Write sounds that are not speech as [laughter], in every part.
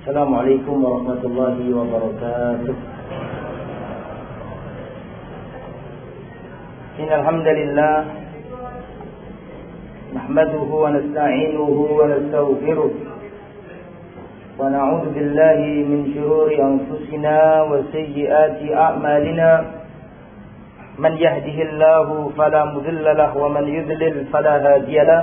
السلام عليكم ورحمة الله وبركاته. إن الحمد لله نحمده ونستعينه ونستغفره ونعوذ بالله من شرور أنفسنا وسيئات أعمالنا. من يهده الله فلا مذل له ومن يذلل فلا هادي له.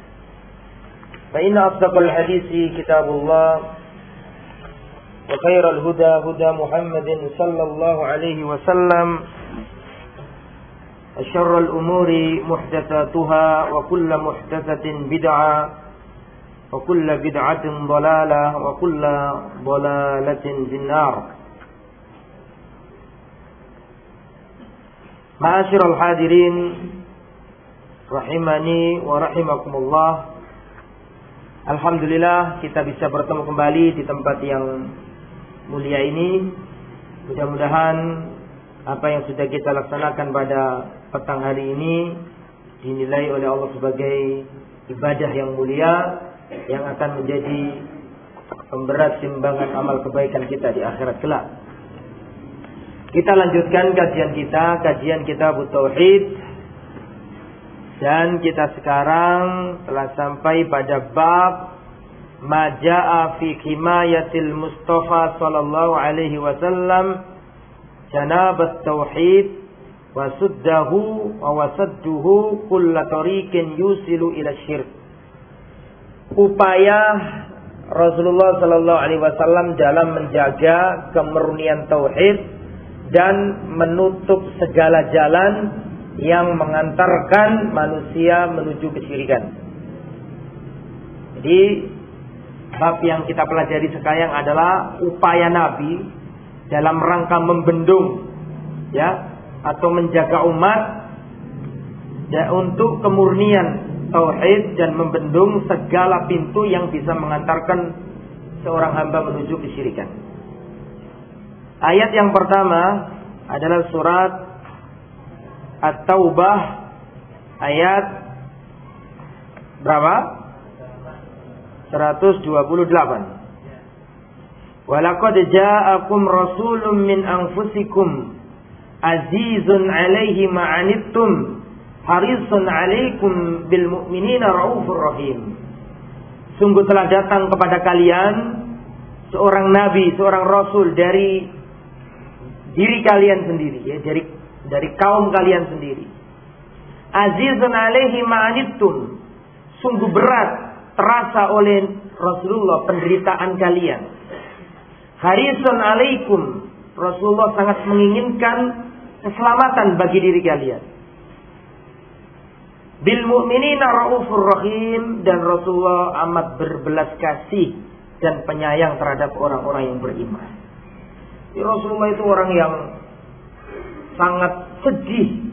فإن أصدق الحديث كتاب الله وخير الهدى هدى محمد صلى الله عليه وسلم وشر الأمور محدثاتها وكل محدثة بدعة وكل بدعة ضلالة وكل ضلالة في النار. معاشر الحاضرين rahimani wa rahimakumullah Alhamdulillah kita bisa bertemu kembali di tempat yang mulia ini. Mudah-mudahan apa yang sudah kita laksanakan pada petang hari ini Dinilai oleh Allah sebagai ibadah yang mulia Yang akan menjadi pemberat timbangan amal kebaikan kita di akhirat kelak. Kita lanjutkan kajian kita. Kajian kita Tauhid dan kita sekarang telah sampai pada bab Maja'a fi himayatil Mustafa sallallahu alaihi wasallam janabat tauhid wa suddahu wa wasadduhu kulla tariqin yusilu ila syirk. Upaya Rasulullah sallallahu alaihi wasallam dalam menjaga kemurnian tauhid dan menutup segala jalan yang mengantarkan manusia menuju kesyirikan. Jadi bab yang kita pelajari sekarang adalah upaya Nabi dalam rangka membendung ya atau menjaga umat ya, untuk kemurnian tauhid dan membendung segala pintu yang bisa mengantarkan seorang hamba menuju kesyirikan. Ayat yang pertama adalah surat At-Taubah ayat berapa? 128. Walaqad ja'akum rasulun min anfusikum azizun 'alaihi ma'anittum harisun 'alaikum bil mu'minina raufur rahim. Sungguh telah datang kepada kalian seorang nabi, seorang rasul dari diri kalian sendiri ya, dari dari kaum kalian sendiri. Azizun alaihi ma'anittum. Sungguh berat terasa oleh Rasulullah penderitaan kalian. Harisun alaikum. Rasulullah sangat menginginkan keselamatan bagi diri kalian. Bil mu'minina raufur rahim dan Rasulullah amat berbelas kasih dan penyayang terhadap orang-orang yang beriman. Ya, Rasulullah itu orang yang sangat sedih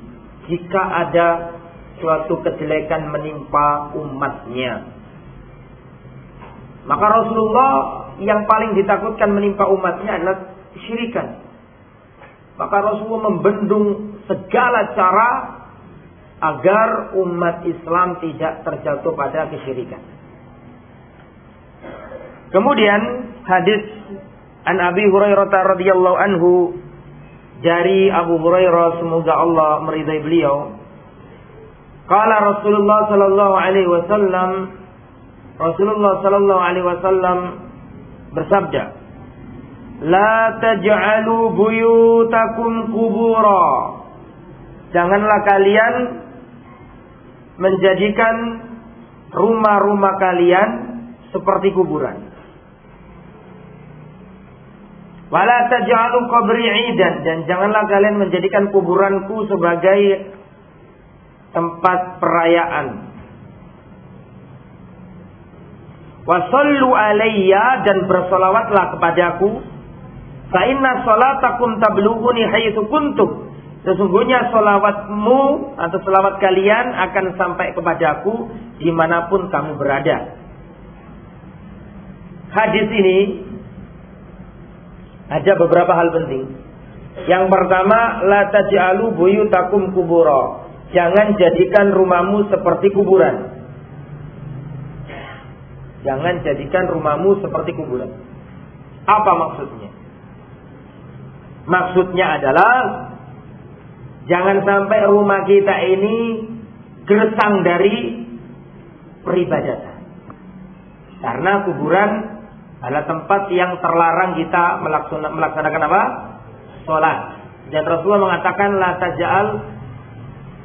jika ada suatu kejelekan menimpa umatnya. Maka Rasulullah yang paling ditakutkan menimpa umatnya adalah kesyirikan. Maka Rasulullah membendung segala cara agar umat Islam tidak terjatuh pada kesyirikan. Kemudian hadis An Abi Hurairah radhiyallahu anhu dari Abu Hurairah semoga Allah meridai beliau. Kala Rasulullah sallallahu alaihi wasallam Rasulullah sallallahu alaihi wasallam bersabda, "La taj'alu buyutakum kubura." Janganlah kalian menjadikan rumah-rumah kalian seperti kuburan. Wala taj'alu qabri 'idan dan janganlah kalian menjadikan kuburanku sebagai tempat perayaan. Alayya dan bersolawatlah kepadaku. Fa inna salatakum tablughuni haitsu kuntum. Sesungguhnya solawatmu atau solawat kalian akan sampai kepadaku di mana pun kamu berada. Hadis ini ada beberapa hal penting. Yang pertama, la taj'alu buyutakum kubura. Jangan jadikan rumahmu seperti kuburan. Jangan jadikan rumahmu seperti kuburan. Apa maksudnya? Maksudnya adalah jangan sampai rumah kita ini gersang dari peribadatan. Karena kuburan adalah tempat yang terlarang kita melaksanakan apa? Sholat. Dan Rasulullah mengatakan la taj'al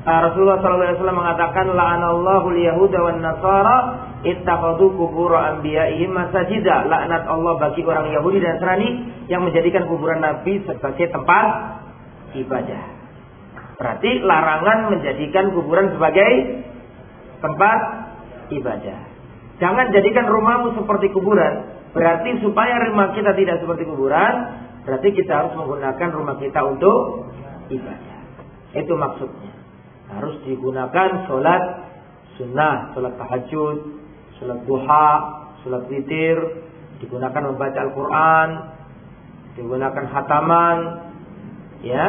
uh, Rasulullah SAW mengatakan la'anallahu liyahuda wan nasara ittakhadhu kubur anbiya'ihim masajida. Laknat Allah bagi orang Yahudi dan Nasrani yang menjadikan kuburan Nabi sebagai tempat ibadah. Berarti larangan menjadikan kuburan sebagai tempat ibadah. Jangan jadikan rumahmu seperti kuburan. Berarti supaya rumah kita tidak seperti kuburan, berarti kita harus menggunakan rumah kita untuk ibadah. Itu maksudnya. Harus digunakan sholat sunnah, sholat tahajud, sholat duha, sholat witir, digunakan membaca Al-Quran, digunakan hataman, ya.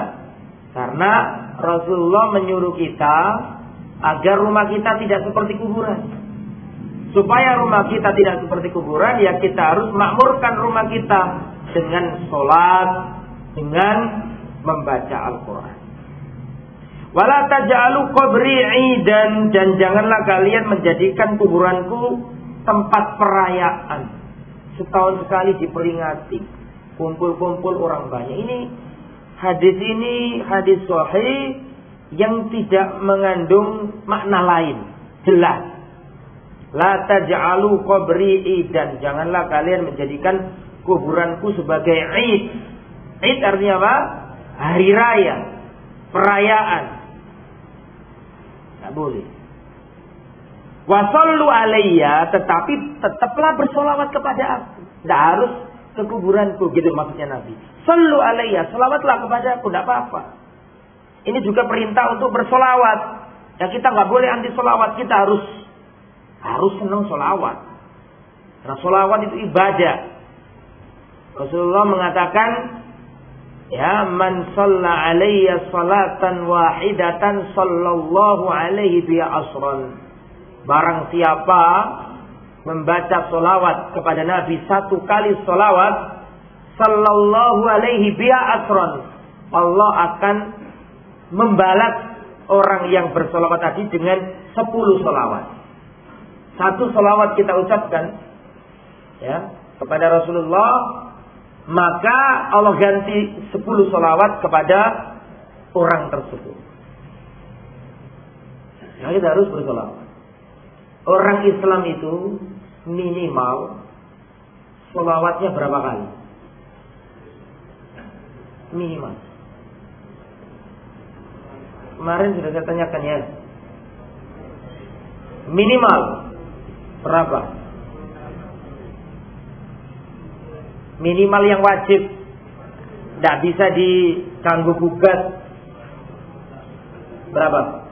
Karena Rasulullah menyuruh kita agar rumah kita tidak seperti kuburan. Supaya rumah kita tidak seperti kuburan, ya kita harus makmurkan rumah kita dengan sholat, dengan membaca Al-Quran. Wala taj'alu qabri idan dan janganlah kalian menjadikan kuburanku tempat perayaan. Setahun sekali diperingati. Kumpul-kumpul orang banyak. Ini hadis ini hadis sahih yang tidak mengandung makna lain. Jelas. La taj'alu qabri idan. Janganlah kalian menjadikan kuburanku sebagai id. Id artinya apa? Hari raya. Perayaan. Tidak boleh. Wasallu alaiya. Tetapi tetaplah bersolawat kepada aku. Tidak harus ke kuburanku. Gitu maksudnya Nabi. Sallu alaiya. Solawatlah kepada aku. Tidak apa-apa. Ini juga perintah untuk bersolawat. Ya kita nggak boleh anti solawat. Kita harus harus senang solawat. Karena solawat itu ibadah. Rasulullah mengatakan, Ya man salla alayya salatan wahidatan sallallahu alaihi bi asran. Barang siapa membaca solawat kepada Nabi satu kali solawat, sallallahu alaihi bi asran. Allah akan membalas orang yang bersolawat tadi dengan sepuluh solawat. Satu salawat kita ucapkan ya kepada Rasulullah, maka Allah ganti sepuluh salawat kepada orang tersebut. Nah, kita harus bersolawat. Orang Islam itu minimal salawatnya berapa kali? Minimal. Kemarin sudah saya tanyakan ya. Minimal Berapa? Minimal yang wajib. Tidak bisa diganggu gugat. Berapa?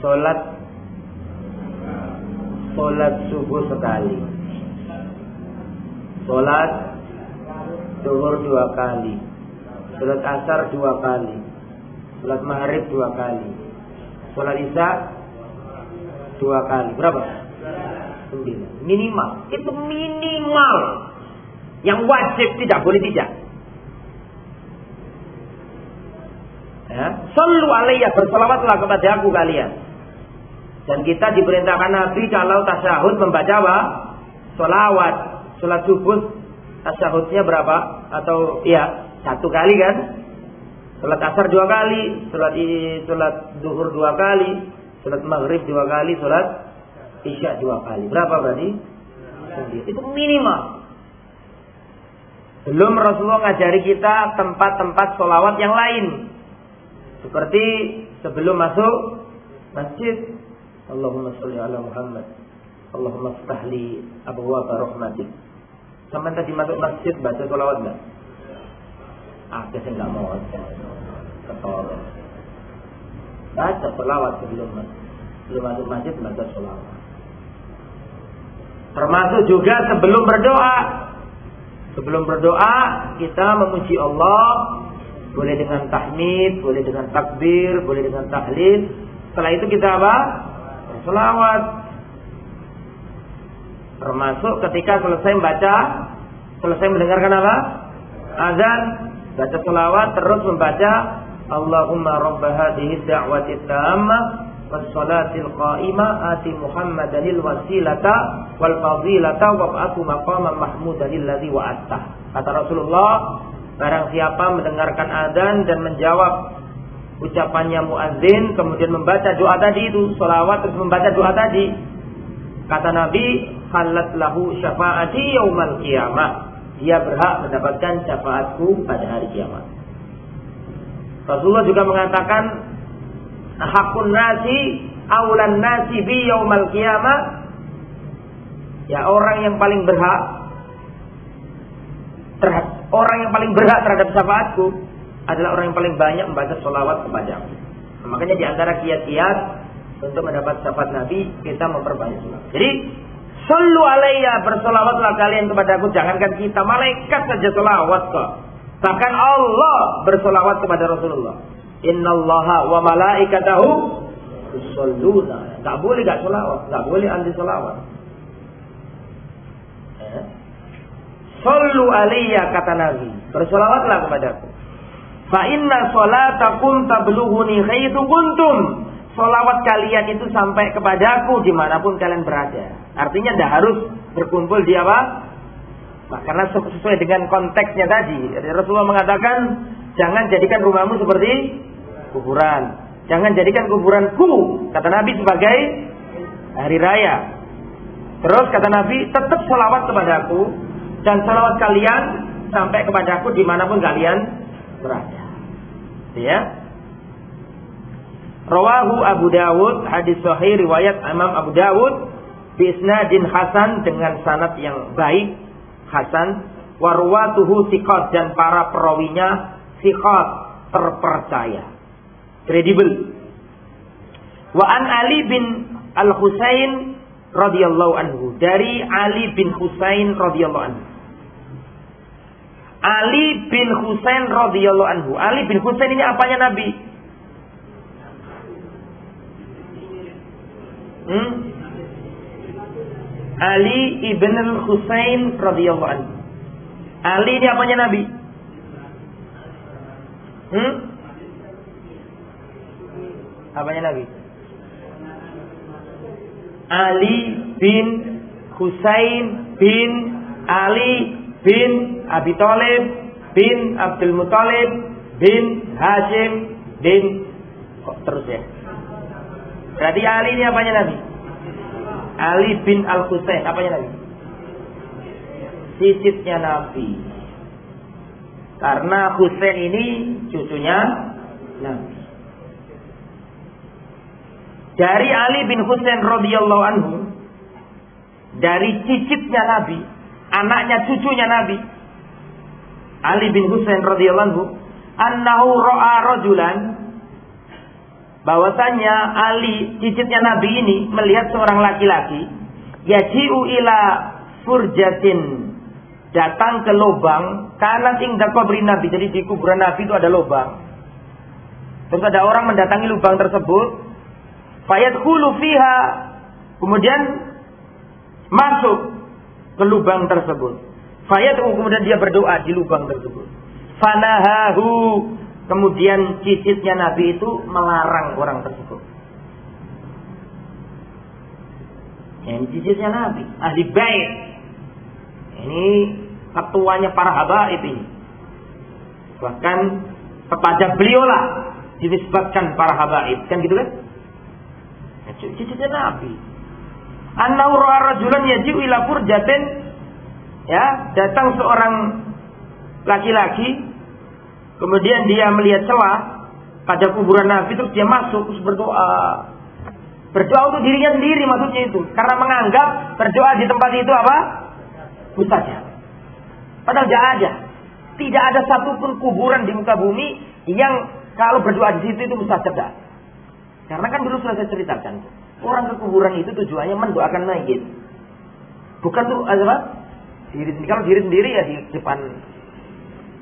Sholat Sholat subuh sekali Sholat Duhur dua kali Sholat asar dua kali Sholat maghrib dua kali Sholat isya dua kali. Berapa? Sembilan. Minimal. Itu minimal. Yang wajib tidak boleh tidak. Ya. Sallu alaiya bersalawatlah kepada aku kalian. Dan kita diperintahkan Nabi kalau tasyahud membaca apa? Solawat. Sholat subuh tasyahudnya berapa? Atau ya satu kali kan? Sholat asar dua kali, sholat sholat duhur dua kali, sholat maghrib dua kali, sholat isya dua kali. Berapa berarti? Itu minimal. Belum Rasulullah ngajari kita tempat-tempat sholawat yang lain. Seperti sebelum masuk masjid. Allahumma sholli ala Muhammad. Allahumma ftahli abwaab rahmatik. Sampai tadi masuk masjid baca sholawat enggak? Ah, saya enggak mau. Ketolong. Baca sholawat sebelum. Sebelum masuk masjid baca sholawat. Termasuk juga sebelum berdoa. Sebelum berdoa kita memuji Allah boleh dengan tahmid, boleh dengan takbir, boleh dengan tahlil. Setelah itu kita apa? Selawat. Termasuk ketika selesai membaca, selesai mendengarkan apa? Azan, baca selawat terus membaca Allahumma rabb hadhihi da'wati tammah was salatil qa'imah ati Muhammadanil wasilata wal fadilata wab'athu maqaman mahmudan alladhi wa'atta. Kata Rasulullah, barang siapa mendengarkan adzan dan menjawab ucapannya muadzin kemudian membaca doa tadi itu selawat terus membaca doa tadi kata Nabi halat lahu syafaati yaumal qiyamah dia berhak mendapatkan syafaatku pada hari kiamat. Rasulullah juga mengatakan hakun nasi aulan nasi bi yaumal kiamat ya orang yang paling berhak terhadap orang yang paling berhak terhadap syafaatku adalah orang yang paling banyak membaca sholawat kepada aku. Nah, makanya di antara kiat-kiat untuk mendapat syafaat Nabi kita memperbanyak. Jadi Sallu alaiya bersolawatlah kalian kepada aku. Jangankan kita, malaikat saja solawat kok. Bahkan Allah bersolawat kepada Rasulullah. Inna allaha wa malaikatahu yusalluna. Tak boleh gak solawat. Tak boleh anti solawat. Eh? Sallu alaiya kata Nabi. Bersolawatlah kepada aku. Fa inna solatakum tabluhuni khaitu kuntum. Solawat kalian itu sampai kepadaku di mana pun kalian berada. Artinya tidak harus berkumpul di apa? Nah, karena sesuai dengan konteksnya tadi. Rasulullah mengatakan, jangan jadikan rumahmu seperti kuburan. Jangan jadikan kuburanku, kata Nabi sebagai hari raya. Terus kata Nabi, tetap solawat kepadaku dan solawat kalian sampai kepadaku di mana pun kalian berada. Ya, Rawahu Abu Dawud hadis sahih riwayat Imam Abu Dawud bisnadin hasan dengan sanad yang baik hasan. Warwatuhu siqat dan para perawinya siqat terpercaya. Kredibel. Wa an Ali bin Al Husain radhiyallahu anhu dari Ali bin Husain radhiyallahu anhu. Ali bin Husain radhiyallahu anhu. Ali bin Husain ini apanya Nabi Hmm? Ali ibn al-Husain radhiyallahu anhu. Ali ini apanya Nabi? Hmm? Apanya Nabi? Ali bin Husain bin Ali bin Abi Thalib bin Abdul Muthalib bin Hashim bin kok terus ya? Berarti Ali ini apanya Nabi? Ali bin Al Husain apanya Nabi? Cicitnya Nabi. Karena Husain ini cucunya Nabi. Dari Ali bin Husain radhiyallahu anhu, dari cicitnya Nabi, anaknya cucunya Nabi, Ali bin Husain radhiyallahu anhu, annahu ra'a rajulan bahwasanya Ali cicitnya Nabi ini melihat seorang laki-laki yaji'u ila furjatin datang ke lubang karena tinggal kubri Nabi. Jadi di kuburan Nabi itu ada lubang. Terus ada orang mendatangi lubang tersebut. Fayat fiha kemudian masuk ke lubang tersebut. Fayat kemudian dia berdoa di lubang tersebut. Fanahahu Kemudian cicitnya Nabi itu melarang orang tersebut. Ini cicitnya Nabi, ahli bait. Ini ketuanya para habaib ini. Bahkan kepada beliau lah dinisbatkan para habaib. Kan gitu kan? Ya, cicitnya Nabi. Annahu ra'a rajulan yaji'u ila furjatin ya, datang seorang laki-laki kemudian dia melihat celah pada kuburan Nabi terus dia masuk terus berdoa. Berdoa untuk dirinya sendiri maksudnya itu. Karena menganggap berdoa di tempat itu apa? Mustajab. Padahal tidak ada. Tidak ada satupun kuburan di muka bumi yang kalau berdoa di situ itu mustajab. Karena kan dulu sudah saya ceritakan. Orang ke kuburan itu tujuannya mendoakan mayit. Bukan tuh apa? Diri sendiri. Kalau diri sendiri ya di depan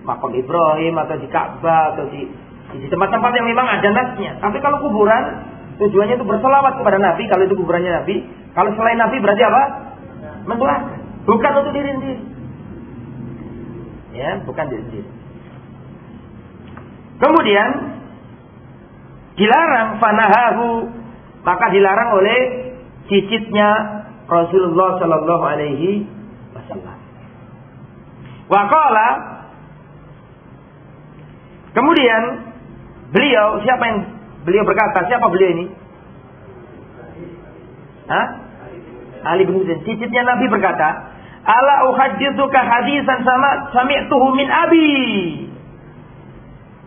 makam Ibrahim atau di Ka'bah atau di di tempat-tempat yang memang ada nasnya. Tapi kalau kuburan tujuannya itu berselawat kepada Nabi. Kalau itu kuburannya Nabi. Kalau selain Nabi berarti apa? Mendoakan. Bukan untuk diri sendiri. Ya, bukan diri sendiri. Kemudian dilarang fanahahu maka dilarang oleh cicitnya Rasulullah Shallallahu Alaihi Wasallam. Wakala kemudian beliau siapa yang beliau berkata siapa beliau ini? Hah? Ali bin Husain. Cicitnya Nabi berkata, "Ala uhaditsuka hadisan sama sami'tuhu min abi."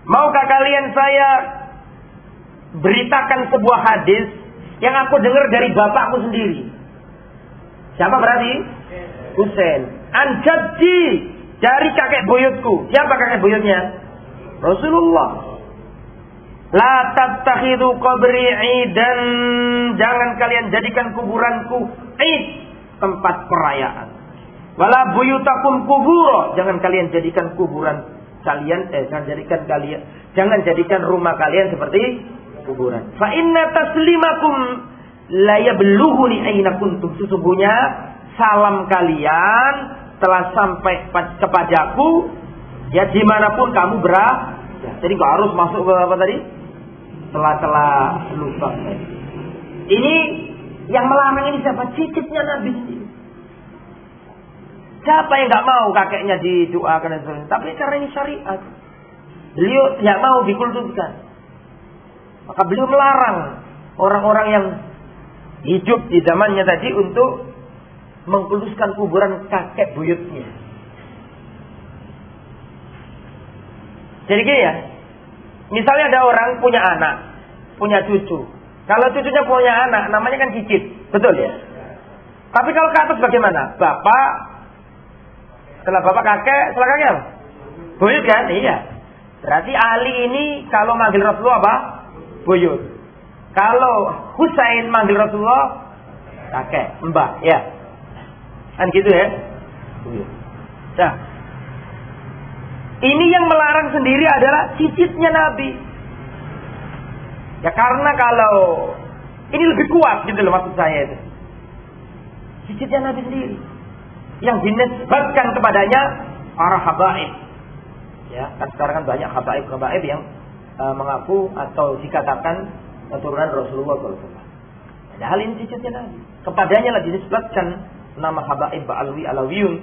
Maukah kalian saya beritakan sebuah hadis yang aku dengar dari bapakku sendiri? Siapa berarti? Husain. Anjadi dari kakek buyutku. Siapa kakek buyutnya? Rasulullah. La tattakhidu qabri idan. Jangan kalian jadikan kuburanku id. Tempat perayaan. Wala buyutakum kuburo. Jangan kalian jadikan kuburan kalian. Eh, jangan jadikan kalian. Jangan jadikan rumah kalian seperti kuburan. Fa inna taslimakum la yablughuni aina kuntum. Sesungguhnya salam kalian telah sampai kepadaku ya di mana pun kamu berada. Jadi gak harus masuk ke apa tadi? Telah-telah lubang. Ini yang melarang ini siapa? Cicitnya Nabi. Siapa yang nggak mau kakeknya didoakan dan sebagainya? Tapi karena ini syariat. Beliau tidak mau dikultuskan. Maka beliau melarang orang-orang yang hidup di zamannya tadi untuk mengkultuskan kuburan kakek buyutnya. Jadi gini ya, Misalnya ada orang punya anak, punya cucu. Kalau cucunya punya anak, namanya kan cicit. Betul ya? Tapi kalau ke atas bagaimana? Bapak, setelah bapak kakek, setelah kakek? Buyut kan? Iya. Berarti Ali ini kalau manggil Rasulullah apa? Buyut. Kalau Husain manggil Rasulullah, kakek, mbah, ya. Kan gitu ya? Buyut. Nah, ini yang melarang sendiri adalah cicitnya Nabi. Ya karena kalau ini lebih kuat gitu loh maksud saya itu. Cicitnya Nabi sendiri. Yang dinisbatkan kepadanya para habaib. Ya, kan sekarang kan banyak habaib-habaib yang uh, mengaku atau dikatakan keturunan Rasulullah SAW. hal ini cicitnya Nabi. Kepadanya lah dinisbatkan nama habaib Ba'alwi Alawiyun.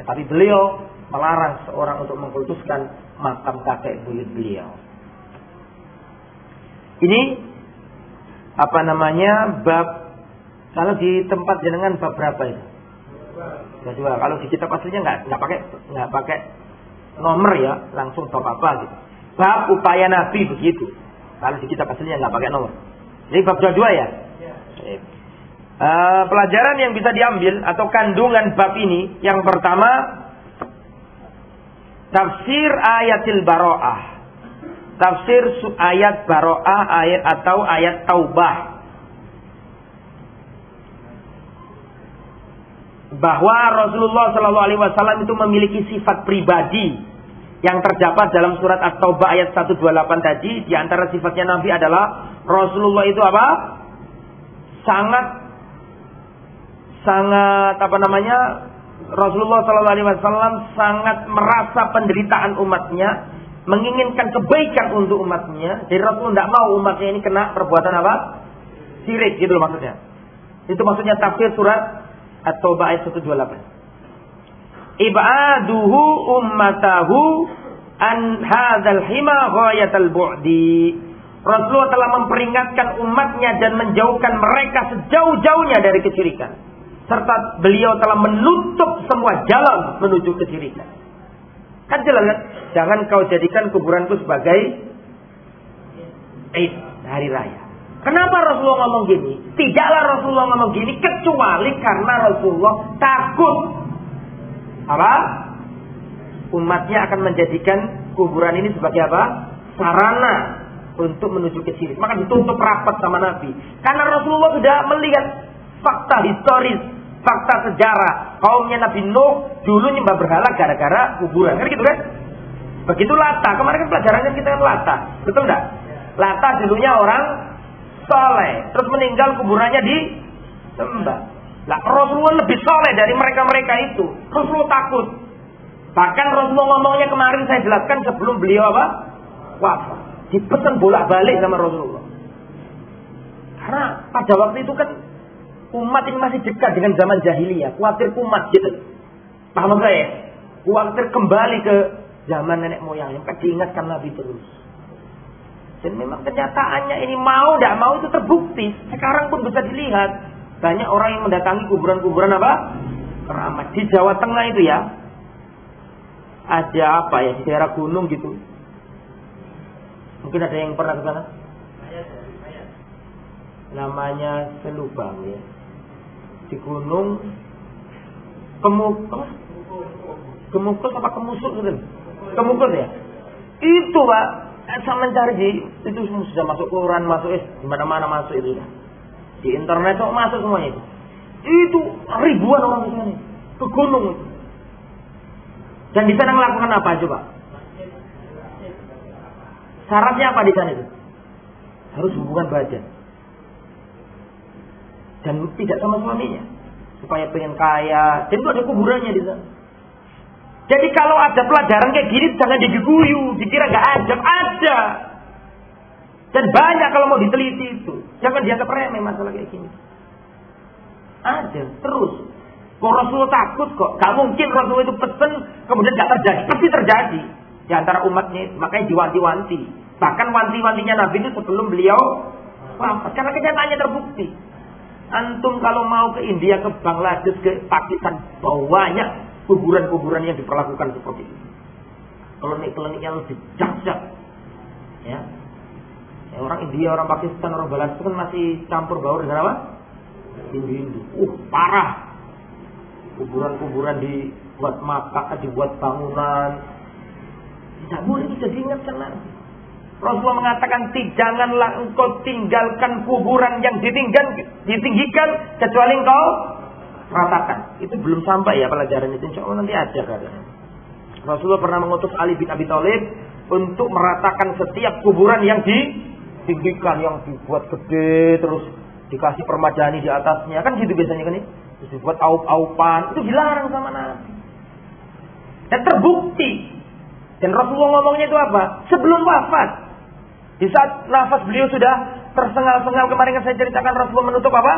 Ya, tapi beliau melarang seorang untuk mengkultuskan makam kakek buyut beliau. Ini apa namanya bab kalau di tempat jenengan bab berapa itu? Kedua. Kalau di kitab aslinya nggak nggak pakai nggak pakai nomor ya, langsung bab apa gitu. Bab upaya Nabi begitu. Kalau di kitab aslinya nggak pakai nomor. Jadi bab dua-dua ya. Uh, pelajaran yang bisa diambil atau kandungan bab ini yang pertama Tafsir ayatil baro'ah. Tafsir ayat baro'ah ayat atau ayat taubah. Bahwa Rasulullah Shallallahu Alaihi Wasallam itu memiliki sifat pribadi yang terdapat dalam surat At-Taubah ayat 128 tadi. Di antara sifatnya Nabi adalah Rasulullah itu apa? Sangat sangat apa namanya Rasulullah SAW sangat merasa penderitaan umatnya, menginginkan kebaikan untuk umatnya. Jadi Rasul tidak mau umatnya ini kena perbuatan apa? Sirik gitu loh maksudnya. Itu maksudnya tafsir surat At-Taubah ayat 128. Ibaduhu ummatahu an hadzal hima ghayatal bu'di. Rasulullah telah memperingatkan umatnya dan menjauhkan mereka sejauh-jauhnya dari kesyirikan. Serta beliau telah menutup semua jalan menuju kesyirikan. Kan jelas kan? Jangan kau jadikan kuburanku sebagai Eid hari raya. Kenapa Rasulullah ngomong gini? Tidaklah Rasulullah ngomong gini kecuali karena Rasulullah takut apa? Umatnya akan menjadikan kuburan ini sebagai apa? Sarana untuk menuju ke sini. Maka ditutup rapat sama Nabi. Karena Rasulullah sudah melihat fakta historis, fakta sejarah. Kaumnya Nabi Nuh dulu nyembah berhala gara-gara kuburan. Kan gitu kan? Begitu Lata. Kemarin kan pelajarannya kita kan Lata. Betul enggak? Lata dulunya orang soleh. Terus meninggal kuburannya di sembah. Lah Rasulullah lebih soleh dari mereka-mereka itu. Rasulullah takut. Bahkan Rasulullah ngomongnya kemarin saya jelaskan sebelum beliau apa? Wafat. Dipesan bolak-balik sama Rasulullah. Karena pada waktu itu kan umat ini masih dekat dengan zaman jahiliyah. Khawatir umat gitu. Paham saya? Khawatir kembali ke zaman nenek moyang yang kan diingatkan Nabi terus. Dan memang kenyataannya ini mau tidak mau itu terbukti. Sekarang pun bisa dilihat. Banyak orang yang mendatangi kuburan-kuburan apa? Keramat. Di Jawa Tengah itu ya. Ada apa ya? Di daerah gunung gitu. Mungkin ada yang pernah ke sana? Namanya Selubang ya. Di gunung Kemuk apa? Kemukus apa kemusuk gitu? Kemukus ya? Itu pak, saya mencari itu sudah masuk koran, masuk es, di mana-mana masuk itu ya. Di internet kok masuk semuanya itu. Itu ribuan orang di sana, ke gunung. Dan di sana melakukan apa coba? Syaratnya apa di sana itu? Harus hubungan badan. Dan tidak sama suaminya. Supaya pengen kaya. Dan itu ada kuburannya di sana. Jadi kalau ada pelajaran kayak gini jangan diguyu, dikira gak ada, ada. Dan banyak kalau mau diteliti itu. Jangan dianggap remeh masalah kayak gini. Ada, terus. Kok Rasul takut kok? Gak mungkin Rasul itu pesen kemudian gak terjadi. Pasti terjadi di antara umatnya makanya diwanti-wanti bahkan wanti-wantinya Nabi itu sebelum beliau wafat karena kenyataannya terbukti antum kalau mau ke India ke Bangladesh ke Pakistan banyak kuburan-kuburan yang diperlakukan seperti itu klinik-klinik yang lebih dahsyat ya. ya orang India orang Pakistan orang Bangladesh kan masih campur baur dengan apa? Hindu-Hindu. Uh parah. Kuburan-kuburan dibuat makam dibuat bangunan. Tidak boleh bisa diingatkan lagi. Rasulullah mengatakan janganlah engkau tinggalkan kuburan yang ditinggal, ditinggikan kecuali engkau ratakan. Itu belum sampai ya pelajaran itu. Insya Allah nanti ada katanya. Rasulullah pernah mengutus Ali bin Abi Thalib untuk meratakan setiap kuburan yang ditinggikan, yang dibuat gede, terus dikasih permadani di atasnya. Kan gitu biasanya kan ini. Terus dibuat aup-aupan. Itu dilarang sama Nabi. Dan terbukti dan Rasulullah ngomongnya itu apa? Sebelum wafat. Di saat nafas beliau sudah tersengal-sengal kemarin kan saya ceritakan Rasulullah menutup apa?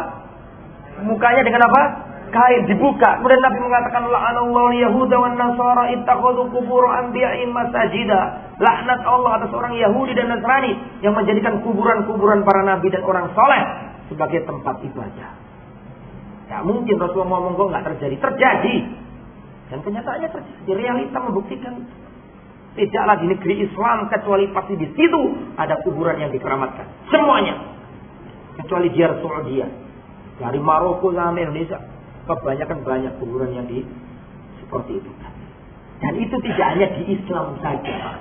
Mukanya dengan apa? Kain dibuka. Kemudian Nabi mengatakan la'anallahu yahuda wan nasara ittakhadhu qubur anbiya'in masajida. Laknat Allah atas orang Yahudi dan Nasrani yang menjadikan kuburan-kuburan para nabi dan orang soleh sebagai tempat ibadah. Ya mungkin Rasulullah ngomong kok nggak terjadi. Terjadi. Dan kenyataannya terjadi. Realita membuktikan Tidaklah di negeri Islam kecuali pasti di situ ada kuburan yang dikeramatkan. Semuanya. Kecuali di Saudi. Dari Maroko sampai Indonesia. Kebanyakan banyak kuburan yang di seperti itu. Dan itu tidak hanya di Islam saja.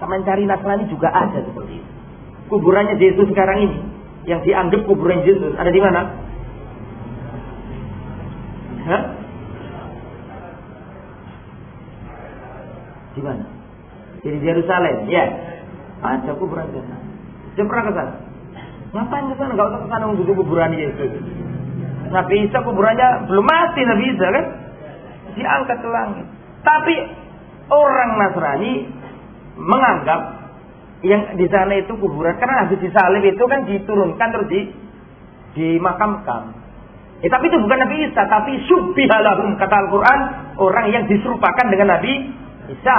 Sama cari Nasrani juga ada seperti itu. Kuburannya Yesus sekarang ini. Yang dianggap kuburan Yesus. Ada di mana? Hah? Di mana? Jadi Yerusalem, ya. Ada kuburan di sana. Dia pernah ke sana? Ngapain ke sana? Gak usah ke sana untuk kuburan Yesus. Nabi Isa kuburannya belum mati Nabi Isa kan? Diangkat ke langit. Tapi orang Nasrani menganggap yang di sana itu kuburan karena habis disalib itu kan diturunkan terus di dimakamkan. Eh, tapi itu bukan Nabi Isa, tapi syubbihalahum kata Al-Quran orang yang diserupakan dengan Nabi Isa.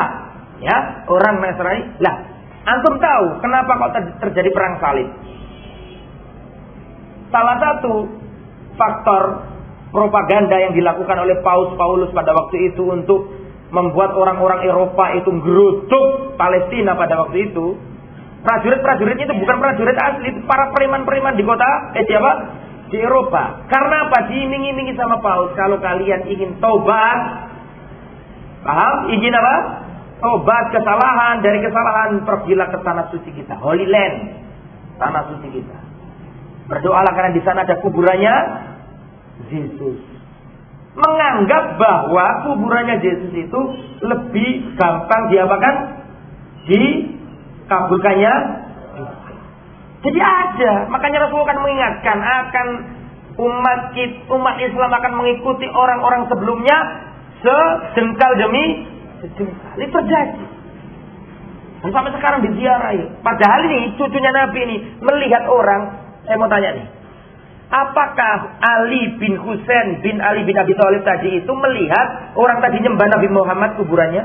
Ya, orang Nasrani. Lah, antum tahu kenapa kok terjadi perang salib? Salah satu faktor propaganda yang dilakukan oleh Paus Paulus pada waktu itu untuk membuat orang-orang Eropa itu gerutuk Palestina pada waktu itu. Prajurit-prajurit itu bukan prajurit asli, itu para preman-preman di kota eh di apa? Di Eropa. Karena apa? Diiming-imingi sama Paus kalau kalian ingin tobat. Paham? Ingin apa? Tobat kesalahan dari kesalahan pergilah ke tanah suci kita, Holy Land. Tanah suci kita. Berdoalah karena di sana ada kuburannya Yesus menganggap bahwa kuburannya Yesus itu lebih gampang diapakan? Dikabulkannya. Jadi ada, makanya Rasulullah akan mengingatkan akan umat umat Islam akan mengikuti orang-orang sebelumnya sejengkal demi sejengkal. Itu terjadi. Dan sampai sekarang diziarahi. Padahal ini cucunya Nabi ini melihat orang, saya mau tanya nih, Apakah Ali bin Husain bin Ali bin Abi Thalib tadi itu melihat orang tadi nyembah Nabi Muhammad kuburannya?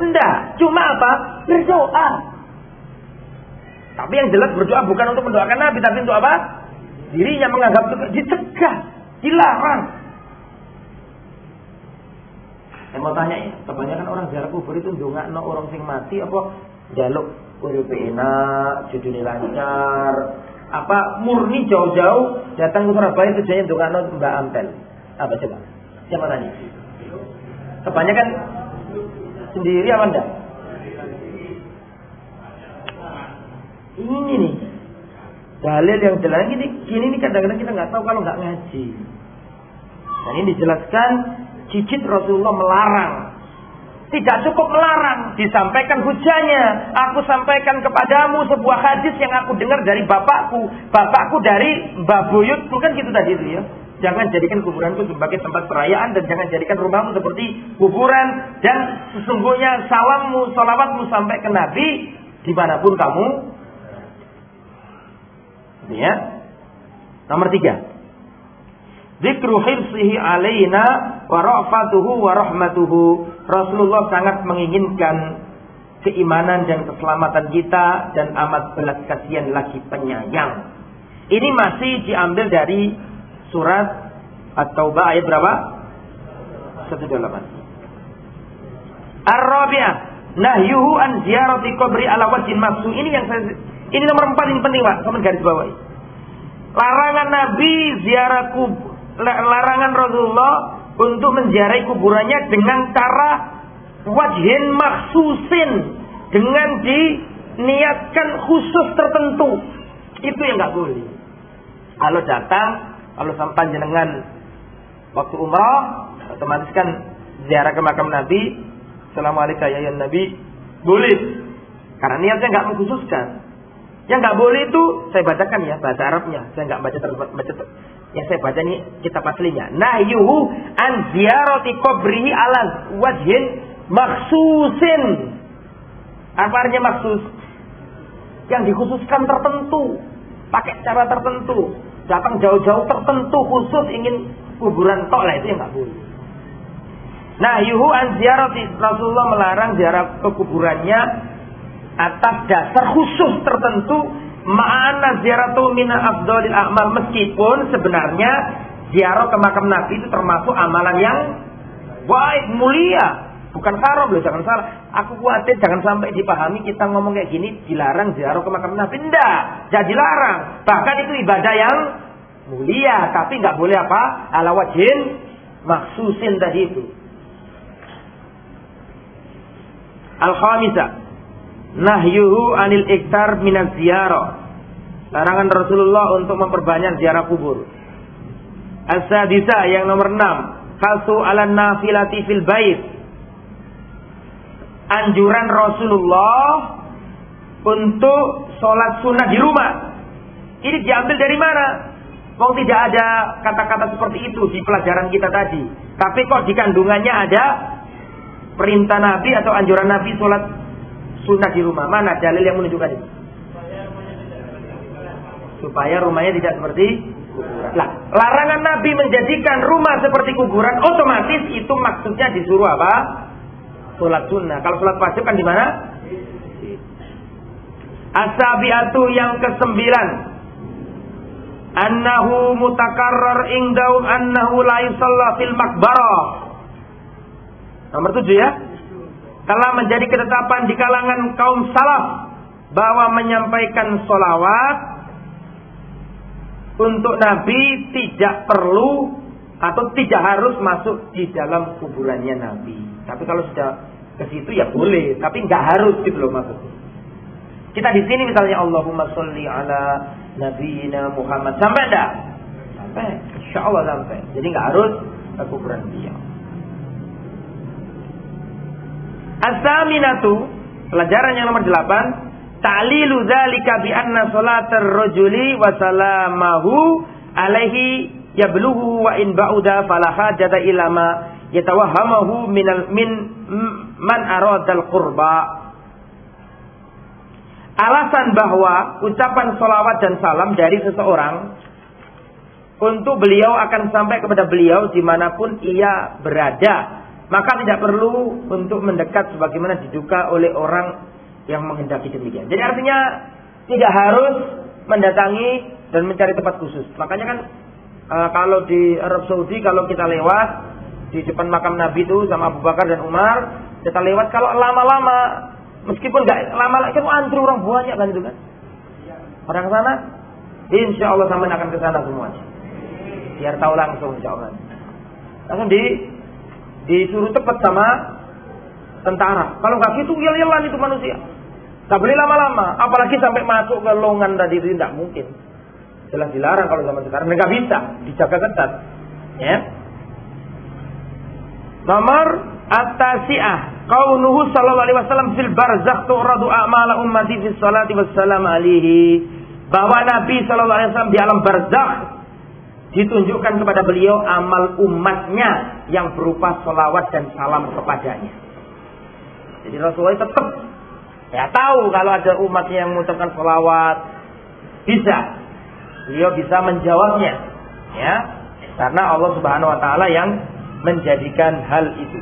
Tidak. Cuma apa? Berdoa. Tapi yang jelas berdoa bukan untuk mendoakan Nabi, tapi untuk apa? Dirinya menganggap itu dicegah, dilarang. Saya mau tanya ya, kebanyakan orang ziarah kubur itu nggak no orang sing mati apa jaluk uripe enak, judulnya lancar, apa murni jauh-jauh datang ke Surabaya tujuannya anak Mbak Ampel. Apa coba? Siapa tanya? Kebanyakan sendiri apa enggak? Ini nih dalil yang jelas ini gini nih kadang-kadang kita nggak tahu kalau nggak ngaji. Dan ini dijelaskan cicit Rasulullah melarang tidak cukup melarang, disampaikan hujahnya. Aku sampaikan kepadamu sebuah hadis yang aku dengar dari bapakku. Bapakku dari Mbak Buyut, bukan gitu tadi itu ya. Jangan jadikan kuburanku sebagai tempat perayaan dan jangan jadikan rumahmu seperti kuburan. Dan sesungguhnya salammu, salawatmu sampai ke Nabi di mana pun kamu. Ya. Nomor tiga. Zikru hirsihi alaina wa ra'fatuhu wa rahmatuhu. Rasulullah sangat menginginkan keimanan dan keselamatan kita dan amat belas kasihan lagi penyayang. Ini masih diambil dari surat At-Taubah ayat berapa? 128. Ar-Rabi'ah nahyuhu an ziyarati qabri ala wajhin maksu. Ini yang saya ini nomor 4 ini penting Pak, sama garis bawahi. Larangan Nabi ziarah kubur larangan Rasulullah untuk menziarahi kuburannya dengan cara wajhin maksusin dengan diniatkan khusus tertentu. Itu yang nggak boleh. Kalau datang kalau sampai jenengan waktu umrah otomatis kan ziarah ke makam Nabi Assalamualaikum ya Nabi boleh. Karena niatnya nggak mengkhususkan. Yang nggak boleh itu saya bacakan ya bahasa Arabnya. Saya nggak baca baca yang saya baca ini kitab aslinya. Nahyuhu an ziyarati qabrihi ala wajhin maksusin. Apa artinya maksus? Yang dikhususkan tertentu. Pakai cara tertentu. Datang jauh-jauh tertentu khusus ingin kuburan tok lah itu yang nggak boleh. Nah, yuhu an Rasulullah melarang ziarah ke kuburannya atas dasar khusus tertentu Ma'ana ziaratu mina afdolil amal meskipun sebenarnya ziarah ke makam Nabi itu termasuk amalan yang baik mulia. Bukan haram loh jangan salah. Aku khawatir jangan sampai dipahami kita ngomong kayak gini dilarang ziarah ke makam Nabi. Enggak jadi dilarang. Bahkan itu ibadah yang mulia tapi nggak boleh apa? Ala wajin maksusin tadi itu. Al-khamisah nahyuhu anil iktar minaz ziarah. Larangan Rasulullah untuk memperbanyak ziarah kubur. As-sadisa yang nomor 6, hasu ala nafilati fil bait. Anjuran Rasulullah untuk sholat sunnah di rumah. Ini diambil dari mana? Kok tidak ada kata-kata seperti itu di pelajaran kita tadi. Tapi kok di kandungannya ada perintah Nabi atau anjuran Nabi sholat sunnah di rumah. Mana dalil yang menunjukkan itu? Supaya rumahnya tidak seperti kuburan. Lah, larangan Nabi menjadikan rumah seperti kuburan, otomatis itu maksudnya disuruh apa? Sholat sunnah. Kalau sholat wajib kan di mana? Asabiatu yang kesembilan. Annahu mutakarrar ingdau annahu la yusalla fil makbarah. Nomor tujuh ya. Telah menjadi ketetapan di kalangan kaum salaf bahwa menyampaikan solawat untuk Nabi tidak perlu atau tidak harus masuk di dalam kuburannya Nabi. Tapi kalau sudah ke situ ya boleh, tapi nggak harus gitu loh maksudnya. Kita di sini misalnya Allahumma sholli ala Nabi Muhammad sampai enggak? Sampai, insya Allah sampai. Jadi nggak harus ke kuburan dia. Asaminatu pelajaran yang nomor delapan Ta'lilu dzalika bi anna salatar rajuli wa salamahu alaihi yablughu wa in ba'uda fala hajata ila ma yatawahhamahu min min man aradal qurba. Alasan bahwa ucapan salawat dan salam dari seseorang untuk beliau akan sampai kepada beliau di mana pun ia berada. Maka tidak perlu untuk mendekat sebagaimana diduga oleh orang yang menghendaki demikian. Jadi artinya tidak harus mendatangi dan mencari tempat khusus. Makanya kan e, kalau di Arab Saudi kalau kita lewat di depan makam Nabi itu sama Abu Bakar dan Umar, kita lewat kalau lama-lama meskipun nggak lama lagi itu antri orang banyak kan itu kan. Orang sana, insya Allah sampai akan ke sana semuanya. Biar tahu langsung insya Allah. Langsung di disuruh tepat sama tentara. Kalau nggak gitu yel-yelan itu manusia. Tak boleh lama-lama, apalagi sampai masuk ke longan tadi itu tidak mungkin. Jelas dilarang kalau zaman sekarang, mereka bisa dijaga ketat. Ya. Nomor at-tasi'ah kaunuhu sallallahu alaihi wasallam fil barzakh tu'radu a'mala ummati fis salati wassalam alaihi bahwa Nabi sallallahu alaihi wasallam di alam barzakh ditunjukkan kepada beliau amal umatnya yang berupa salawat dan salam kepadanya. Jadi Rasulullah tetap Ya tahu kalau ada umat yang mengucapkan salawat bisa. Beliau bisa menjawabnya. Ya. Karena Allah Subhanahu wa taala yang menjadikan hal itu.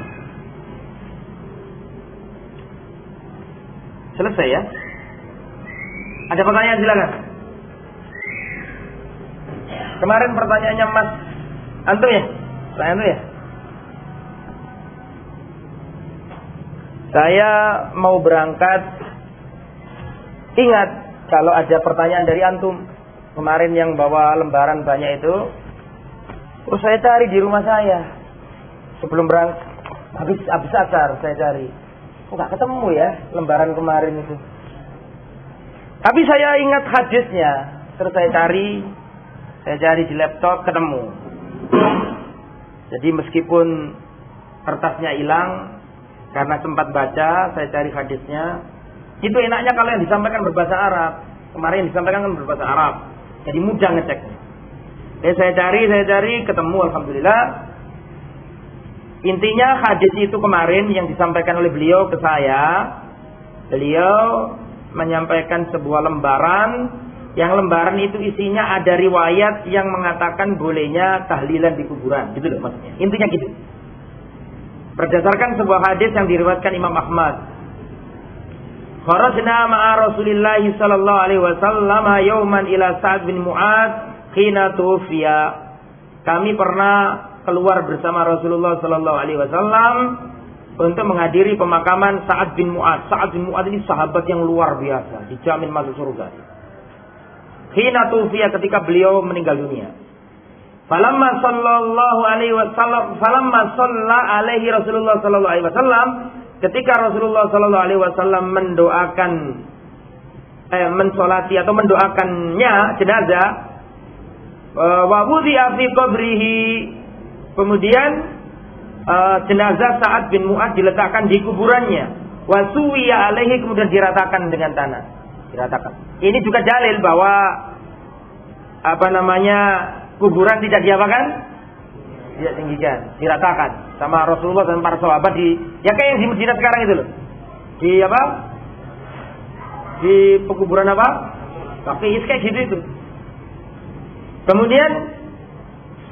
Selesai ya? Ada pertanyaan silakan. Kemarin pertanyaannya Mas Antum ya? Saya Antum ya? Saya mau berangkat. Ingat kalau ada pertanyaan dari antum kemarin yang bawa lembaran banyak itu, terus saya cari di rumah saya sebelum berangkat. Habis habis asar saya cari. Oh, nggak ketemu ya lembaran kemarin itu. Tapi saya ingat hadisnya, terus saya cari, saya cari di laptop ketemu. Jadi meskipun kertasnya hilang, karena sempat baca, saya cari hadisnya. Itu enaknya kalau yang disampaikan berbahasa Arab. Kemarin disampaikan kan berbahasa Arab. Jadi mudah ngeceknya. Jadi saya cari, saya cari, ketemu Alhamdulillah. Intinya hadis itu kemarin yang disampaikan oleh beliau ke saya. Beliau menyampaikan sebuah lembaran yang lembaran itu isinya ada riwayat yang mengatakan bolehnya tahlilan di kuburan gitu loh maksudnya intinya gitu Berdasarkan sebuah hadis yang diriwayatkan Imam Ahmad. Kharajna ma'a Rasulillah sallallahu alaihi wasallam yauman ila Sa'ad bin Mu'ad khina tufiya. Kami pernah keluar bersama Rasulullah sallallahu alaihi wasallam untuk menghadiri pemakaman Sa'ad bin Mu'ad. Sa'ad bin Mu'ad ini sahabat yang luar biasa, dijamin masuk surga. Khina tufiya ketika beliau meninggal dunia. Falamma sallallahu alaihi wasallam falamma shalla alaihi Rasulullah sallallahu alaihi wasallam ketika Rasulullah sallallahu alaihi wasallam mendoakan eh, mensolati atau mendoakannya jenazah eh, wa wudhi'a fi qabrihi. Kemudian uh, jenazah Sa'ad bin Mu'ad diletakkan di kuburannya. Wa suwiya alaihi kemudian diratakan dengan tanah. Diratakan. Ini juga dalil bahwa apa namanya kuburan tidak diapakan? Tidak tinggikan, diratakan sama Rasulullah dan para sahabat di ya kayak yang di Madinah sekarang itu loh. Di apa? Di pekuburan apa? Tapi kayak gitu itu. Kemudian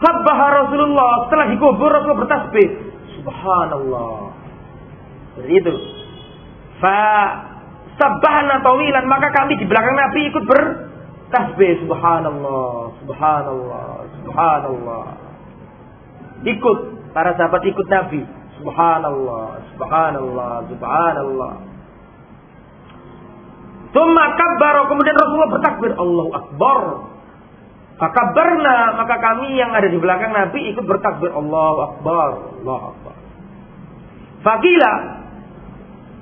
sabbah Rasulullah setelah dikubur Rasulullah bertasbih. Subhanallah. Seperti itu. Fa sabbahna tawilan maka kami di belakang Nabi ikut bertasbih subhanallah, subhanallah, subhanallah. Ikut para sahabat ikut Nabi. Subhanallah, subhanallah, subhanallah. Tumma kabbaro kemudian Rasulullah bertakbir Allahu Akbar. Fakabbarna maka kami yang ada di belakang Nabi ikut bertakbir Allahu Akbar, Allahu Akbar. Fakila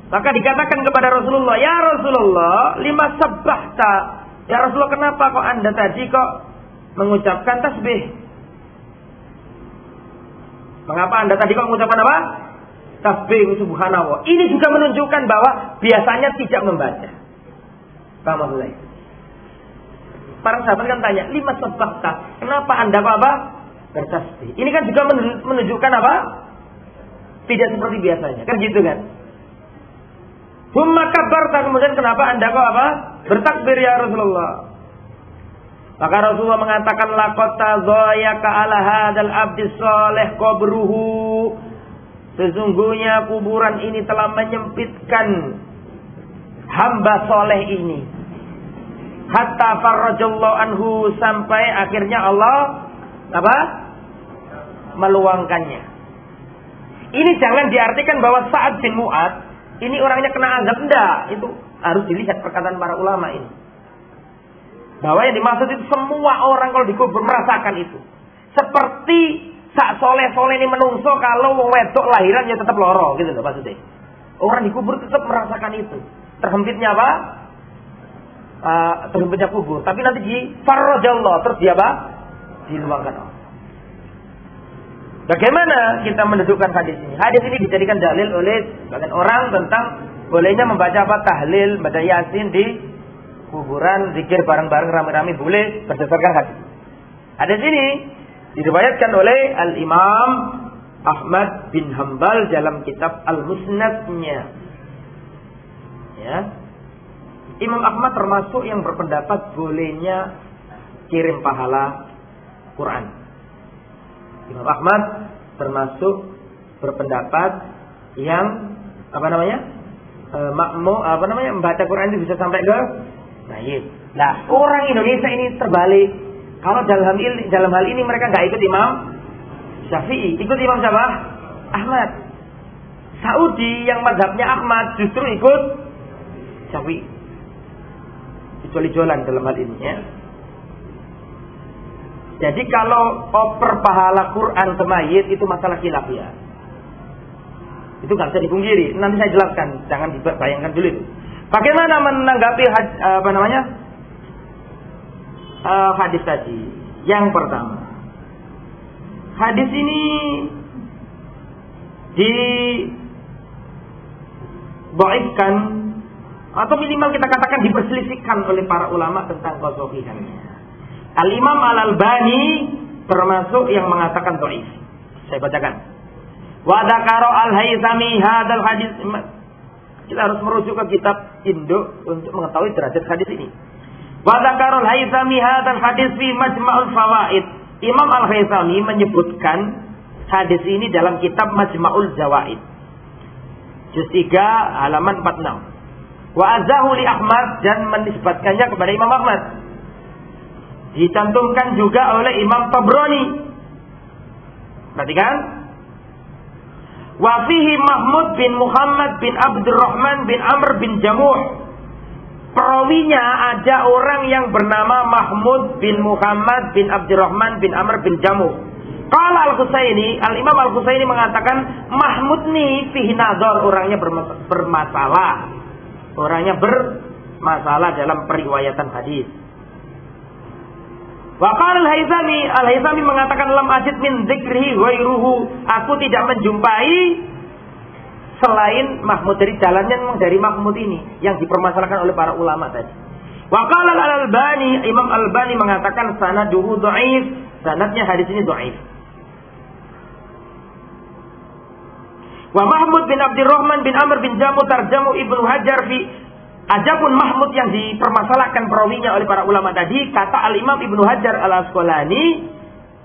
maka dikatakan kepada Rasulullah, "Ya Rasulullah, lima sabbahta." Ya Rasulullah, kenapa kok Anda tadi kok mengucapkan tasbih? Mengapa Anda tadi kok mengucapkan apa? Tasbih subhanallah. Ini juga menunjukkan bahwa biasanya tidak membaca. Paham mulai. Para sahabat kan tanya, lima sabbahta. Kenapa Anda kok apa? Bertasbih. Ini kan juga menunjukkan apa? Tidak seperti biasanya. Kan gitu kan? Humma kabarta kemudian kenapa anda kok apa? Bertakbir ya Rasulullah. Maka Rasulullah mengatakan lakota zoya ala hadal abdi soleh kubruhu. Sesungguhnya kuburan ini telah menyempitkan hamba soleh ini. Hatta farrajallahu anhu sampai akhirnya Allah apa? Meluangkannya. Ini jangan diartikan bahwa saat bin Mu'ad ini orangnya kena azab enggak? Itu harus dilihat perkataan para ulama ini. Bahwa yang dimaksud itu semua orang kalau dikubur merasakan itu. Seperti sak soleh soleh ini menungso kalau wong wedok lahiran ya tetap loro gitu loh maksudnya. Orang dikubur tetap merasakan itu. Terhempitnya apa? Uh, terhempitnya kubur. Tapi nanti di farrojallah terus dia apa? Diluangkan Allah. Bagaimana kita mendudukkan hadis ini? Hadis ini dijadikan dalil oleh sebagian orang tentang bolehnya membaca apa tahlil, baca yasin di kuburan, zikir bareng-bareng rame-rame boleh berdasarkan hadis. Hadis ini diriwayatkan oleh Al Imam Ahmad bin Hambal dalam kitab Al Musnadnya. Ya. Imam Ahmad termasuk yang berpendapat bolehnya kirim pahala Quran. Imam Ahmad termasuk berpendapat yang apa namanya e, makmu apa namanya membaca Quran itu bisa sampai ke mayit. Nah orang Indonesia ini terbalik. Kalau dalam hal ini, dalam hal ini mereka nggak ikut Imam Syafi'i, ikut Imam siapa? Ahmad. Saudi yang madhabnya Ahmad justru ikut Syafi'i. Kecuali jualan dalam hal ini ya. Jadi kalau oper pahala Quran ke mayit itu masalah khilaf ya. Itu nggak bisa dipungkiri. Nanti saya jelaskan, jangan dibayangkan dulu itu. Bagaimana menanggapi had, apa namanya uh, hadis tadi? Yang pertama, hadis ini dibaikkan atau minimal kita katakan diperselisihkan oleh para ulama tentang kesohihannya. Al-Imam Al-Albani termasuk yang mengatakan dhaif. Saya bacakan. Wa dzakara Al-Haythami hadzal hadis kita harus merujuk ke kitab induk untuk mengetahui derajat hadis ini. Wa dzakara Al-Haythami hadzal hadis fi Majma'ul Fawaid. Imam Al-Haythami menyebutkan hadis ini dalam kitab Majma'ul Zawaid. Juz 3 halaman 46. Wa azahu li Ahmad dan menisbatkannya kepada Imam Ahmad dicantumkan juga oleh Imam Tabrani. Perhatikan. Wafihi Mahmud bin Muhammad bin Abdurrahman bin Amr bin Jamuh. Perawinya ada orang yang bernama Mahmud bin Muhammad bin Abdurrahman bin Amr bin Jamuh. Kalau Al-Husaini, Al-Imam Al-Husaini mengatakan Mahmud nih fihi nazar, orangnya bermasalah. Orangnya bermasalah dalam periwayatan hadis. Wakal al-Haythami, al-Haythami mengatakan dalam ajid min dzikrihi ghairuhu, aku tidak menjumpai selain Mahmud dari jalannya memang dari Mahmud ini yang dipermasalahkan oleh para ulama tadi. Wakal al-Albani, Imam Al-Albani mengatakan sanaduhu dhaif, sanadnya hadis ini dhaif. Wa Mahmud bin Abdurrahman bin Amr bin Jamu tarjamu Ibnu Hajar fi Adapun Mahmud yang dipermasalahkan perawinya oleh para ulama tadi, kata Al Imam Ibnu Hajar Al Asqalani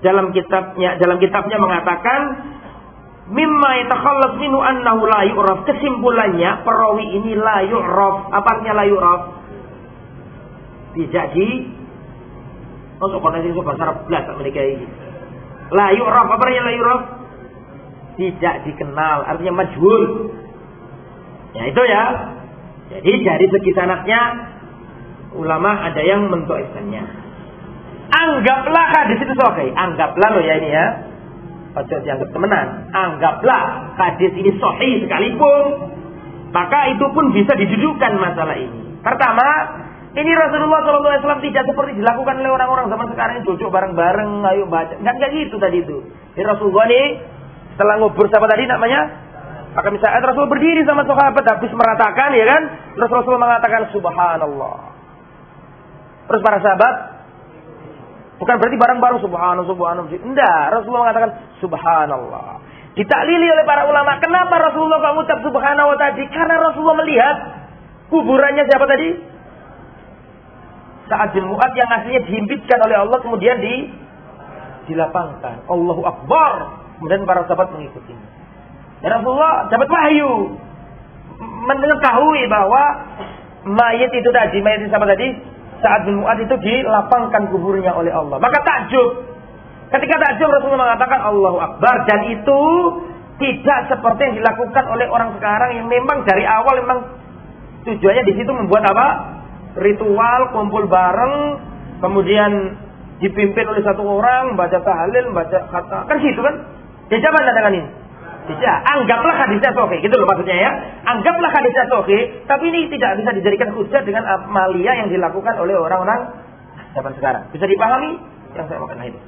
dalam kitabnya dalam kitabnya mengatakan mimma yatakhallas minhu annahu la yu'raf. Kesimpulannya perawi ini la yu'raf. Apa artinya la yu'raf? Tidak di untuk koneksi bahasa Arab belas mereka ini. La yu'raf. Apa artinya la yu'raf? Tidak dikenal. Artinya majhul. Ya itu ya. Jadi dari segi sanatnya ulama ada yang mentoisannya. Anggaplah hadis itu sahih. Anggaplah loh ya ini ya Ojo dianggap temenan. Anggaplah hadis ini sahih sekalipun. Maka itu pun bisa didudukkan masalah ini. Pertama, ini Rasulullah SAW tidak seperti dilakukan oleh orang-orang zaman sekarang ini duduk bareng-bareng, ayo baca. Enggak kayak gitu tadi itu. Ini Rasulullah ini setelah ngubur siapa tadi namanya? Maka misalnya Rasul berdiri sama sahabat habis meratakan ya kan? Terus Rasul mengatakan subhanallah. Terus para sahabat Bukan berarti barang-barang subhanallah, subhanallah. Enggak, Rasulullah mengatakan subhanallah. Ditaklili oleh para ulama. Kenapa Rasulullah kok ngucap subhanallah tadi? Karena Rasulullah melihat kuburannya siapa tadi? Saat bin Mu'ad yang aslinya dihimpitkan oleh Allah kemudian di dilapangkan. Allahu Akbar. Kemudian para sahabat mengikuti. Dan Rasulullah dapat wahyu mengetahui bahwa mayat itu tadi, mayat itu siapa tadi? saat bin itu dilapangkan kuburnya oleh Allah. Maka takjub. Ketika takjub Rasulullah mengatakan Allahu Akbar dan itu tidak seperti yang dilakukan oleh orang sekarang yang memang dari awal memang tujuannya di situ membuat apa? Ritual kumpul bareng kemudian dipimpin oleh satu orang baca tahlil, baca kata kan gitu kan? Ya jangan dengan ini. Tidak, anggaplah hadisnya sohi, gitu loh maksudnya ya. Anggaplah hadisnya sohi, tapi ini tidak bisa dijadikan hujah dengan amalia yang dilakukan oleh orang-orang zaman sekarang. Bisa dipahami yang saya maksudkan itu.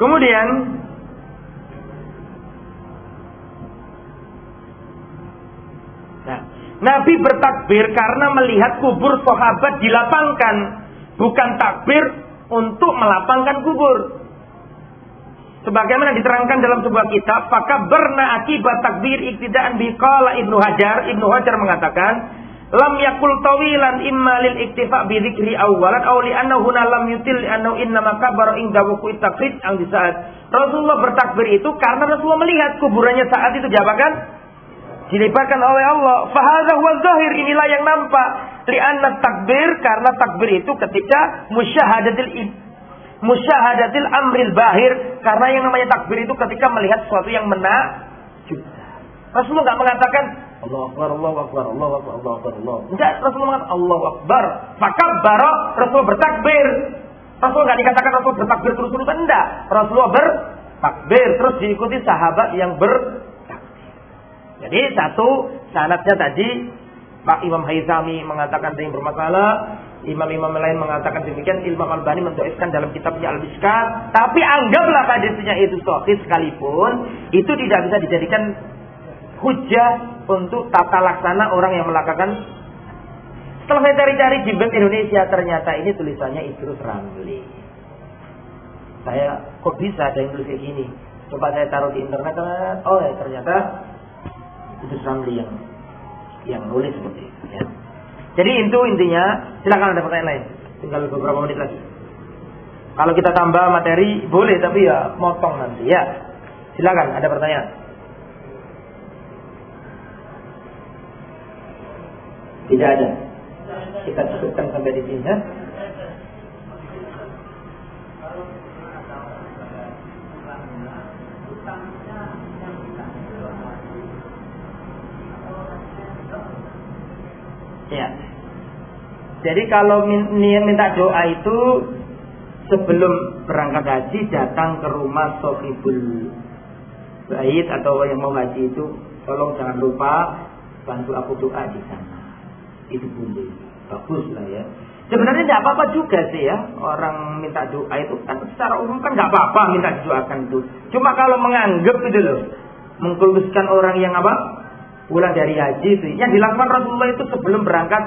Kemudian Nah, Nabi bertakbir karena melihat kubur sahabat dilapangkan, bukan takbir untuk melapangkan kubur. Sebagaimana diterangkan dalam sebuah kitab, maka berna akibat takbir iktidaan biqala Ibnu Hajar, Ibnu Hajar mengatakan, lam yakul tawilan imma lil iktifa bi dzikri awalan aw li annahu lam yutil annahu inna makabara inda wuqi ang di saat. Rasulullah bertakbir itu karena Rasulullah melihat kuburannya saat itu diapakan dilibatkan oleh Allah. Fahadha huwa zahir, inilah yang nampak. Lianna takbir, karena takbir itu ketika musyahadatil musyahadatil amril bahir. Karena yang namanya takbir itu ketika melihat sesuatu yang menakjubkan. Rasulullah nggak mengatakan Allah Akbar, Allah Akbar, Allah Akbar, Allah Akbar, Allah. Enggak, Rasulullah mengatakan Allah Akbar. Maka barok Rasulullah bertakbir. Rasulullah nggak dikatakan Rasul bertakbir terus-terusan enggak. Rasulullah bertakbir terus diikuti sahabat yang ber jadi satu sanatnya tadi Pak Imam Haizami mengatakan yang bermasalah, imam-imam lain mengatakan demikian, Imam Al-Bani mendoiskan dalam kitabnya Al-Miskat, tapi anggaplah hadisnya itu sahih sekalipun, itu tidak bisa dijadikan hujah untuk tata laksana orang yang melakukan setelah saya cari-cari di Indonesia ternyata ini tulisannya Idrus Ramli. Saya kok bisa ada yang tulis kayak gini? Coba saya taruh di internet, oh ya ternyata itu Ramli yang yang nulis seperti itu. Ya. Jadi itu intinya. Silakan ada pertanyaan lain. Tinggal beberapa menit lagi. Kalau kita tambah materi boleh, tapi ya motong nanti ya. Silakan ada pertanyaan. Tidak ada. Kita cukupkan sampai di sini. Ya. Ya. Jadi kalau minta doa itu sebelum berangkat haji datang ke rumah sohibul bait atau yang mau haji itu tolong jangan lupa bantu aku doa di sana. Itu boleh. Bagus lah ya. Sebenarnya tidak apa-apa juga sih ya orang minta doa itu kan secara umum kan nggak apa-apa minta doakan itu. Cuma kalau menganggap itu loh mengkultuskan orang yang apa pulang dari haji itu yang dilakukan Rasulullah itu sebelum berangkat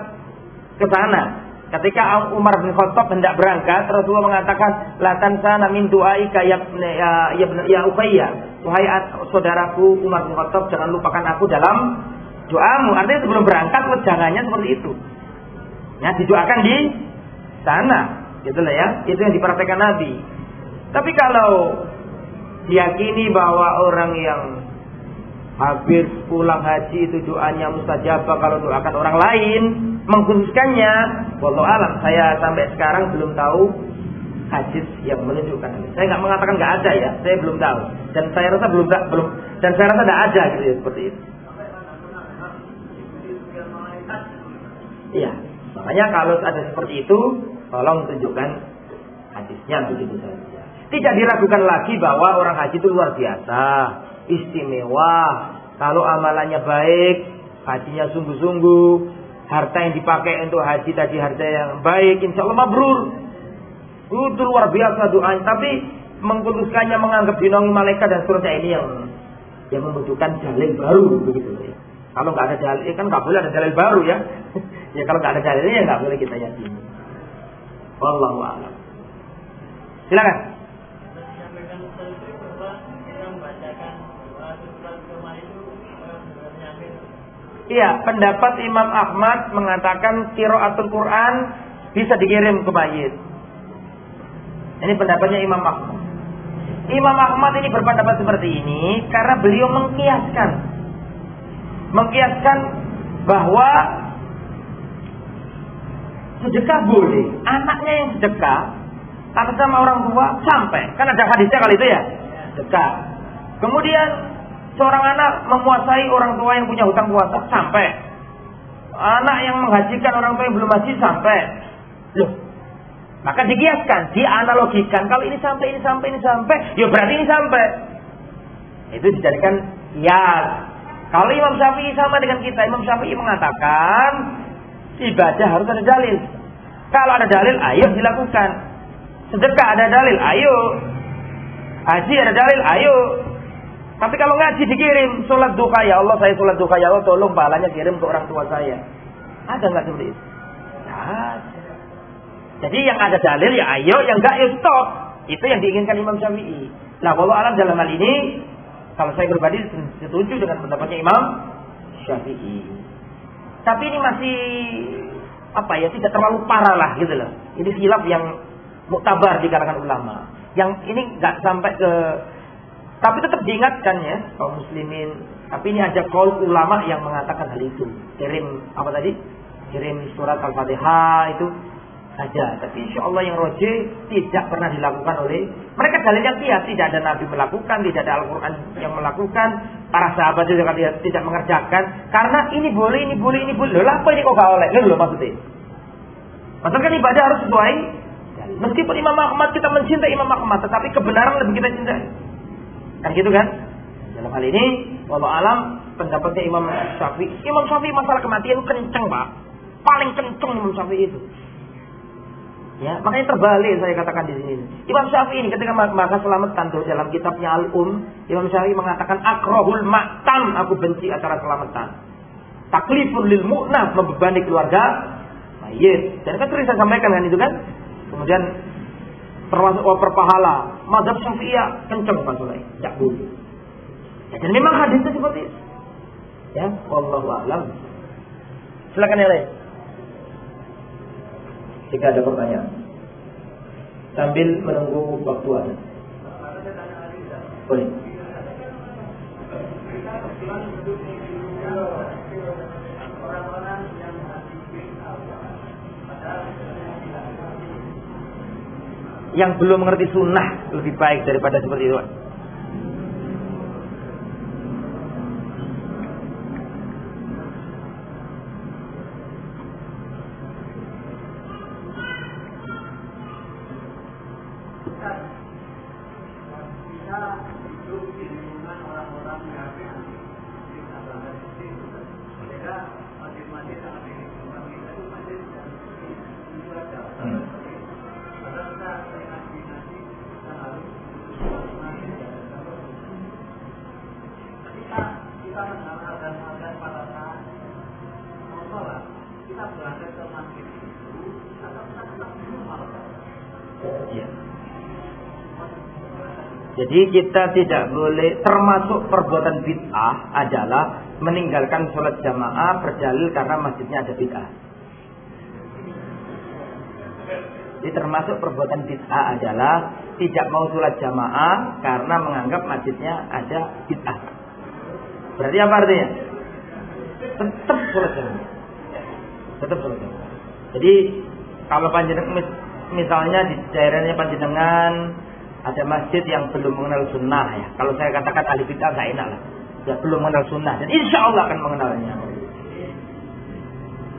ke sana Ketika Umar bin Khattab hendak berangkat, Rasulullah mengatakan, "La tansana min du'aika ya ya ya, ya Uqayyah." Wahai saudaraku Umar bin Khattab, jangan lupakan aku dalam doamu. Artinya sebelum berangkat jangannya seperti itu. Ya, didoakan di sana. Gitu lah ya. Itu yang diperhatikan Nabi. Tapi kalau diyakini bahwa orang yang habis pulang haji itu doanya mustajabah kalau doakan orang lain. Mengkhususkannya wallahu alam saya sampai sekarang belum tahu hadis yang menunjukkan saya nggak mengatakan nggak ada ya saya belum tahu. Dan saya rasa belum belum dan saya rasa tidak ada gitu ya seperti itu. Iya makanya kalau ada seperti itu tolong tunjukkan hadisnya begitu saja. Tidak diragukan lagi bahwa orang haji itu luar biasa istimewa. Kalau amalannya baik, hajinya sungguh-sungguh, harta yang dipakai untuk haji tadi harta yang baik, insya Allah mabrur. Itu luar biasa doa. Tapi mengkuduskannya menganggap dinongi malaikat dan seterusnya ini yang yang membutuhkan dalil baru begitu ya. Kalau nggak ada dalil, kan nggak boleh ada dalil baru ya. [laughs] ya kalau nggak ada dalilnya ya nggak boleh kita yakini. Wallahu a'lam. Silakan. Iya, pendapat Imam Ahmad mengatakan kiraatul Quran bisa dikirim ke mayit. Ini pendapatnya Imam Ahmad. Imam Ahmad ini berpendapat seperti ini karena beliau mengkiaskan mengkiaskan bahwa sedekah boleh, anaknya yang sedekah atas sama orang tua sampai kan ada hadisnya kali itu ya sedekah. Kemudian Seorang anak menguasai orang tua yang punya hutang puasa sampai. Anak yang menghajikan orang tua yang belum haji sampai. Loh, maka dikiaskan, dianalogikan. Kalau ini sampai, ini sampai, ini sampai, ya berarti ini sampai. Itu dijadikan ya. Kalau Imam Syafi'i sama dengan kita, Imam Syafi'i mengatakan ibadah harus ada dalil. Kalau ada dalil, ayo dilakukan. Sedekah ada dalil, ayo. Haji ada dalil, ayo. Tapi kalau ngaji dikirim, sholat duka ya Allah, saya sholat duka ya Allah, tolong pahalanya kirim ke orang tua saya. Ada nggak seperti itu? Nah, jadi yang ada dalil ya ayo, yang enggak ya stop. Itu yang diinginkan Imam Syafi'i. Nah, kalau alam dalam hal ini, kalau saya pribadi setuju dengan pendapatnya Imam Syafi'i. Tapi ini masih apa ya tidak terlalu parah lah gitu loh. Ini silap yang muktabar di kalangan ulama. Yang ini nggak sampai ke tapi tetap diingatkan ya kaum muslimin. Tapi ini ada kaul ulama yang mengatakan hal itu. Kirim apa tadi? Kirim surat Al-Fatihah itu saja. Tapi insya Allah yang roje tidak pernah dilakukan oleh mereka dalilnya kias tidak ada nabi melakukan, tidak ada Al-Quran yang melakukan, para sahabat juga tidak, tidak mengerjakan. Karena ini boleh, ini boleh, ini boleh. Loh, apa ini kok gak oleh? Loh, maksudnya. Maksudnya kan ibadah harus sesuai. Meskipun Imam Ahmad kita mencintai Imam Ahmad, tetapi kebenaran lebih kita cintai. Kan gitu kan? Dalam hal ini, walau alam pendapatnya Imam Syafi'i. Imam Syafi'i masalah kematian kenceng, Pak. Paling kenceng Imam Syafi'i itu. Ya, makanya terbalik saya katakan di sini. Imam Syafi'i ini ketika maka selamatan tuh dalam kitabnya Al-Um, Imam Syafi'i mengatakan akrohul maktam, aku benci acara selamatan. Taklifun lil mu'nah, membebani keluarga mayit. Dan kan sering saya sampaikan kan itu kan. Kemudian termasuk oh, perpahala. Madhab Syafi'iyah kencang Pak Sulai. Tidak boleh. Ya, dan memang hadisnya seperti itu. Ya, wallahu a'lam. Silakan ya lain. Jika ada pertanyaan. Sambil menunggu waktu ada. Boleh. yang belum mengerti sunnah lebih baik daripada seperti itu. Kita tidak boleh termasuk perbuatan bid'ah adalah meninggalkan sholat jamaah berdalil karena masjidnya ada bid'ah. Jadi termasuk perbuatan bid'ah adalah tidak mau sholat jamaah karena menganggap masjidnya ada bid'ah. Berarti apa artinya? Tetap sholat jamaah. Tetap sholat jamaah. Jadi kalau panjenengan misalnya di daerahnya panjenengan ada masjid yang belum mengenal sunnah ya. Kalau saya katakan ahli bid'ah nggak enak lah. Ya belum mengenal sunnah dan insya Allah akan mengenalnya.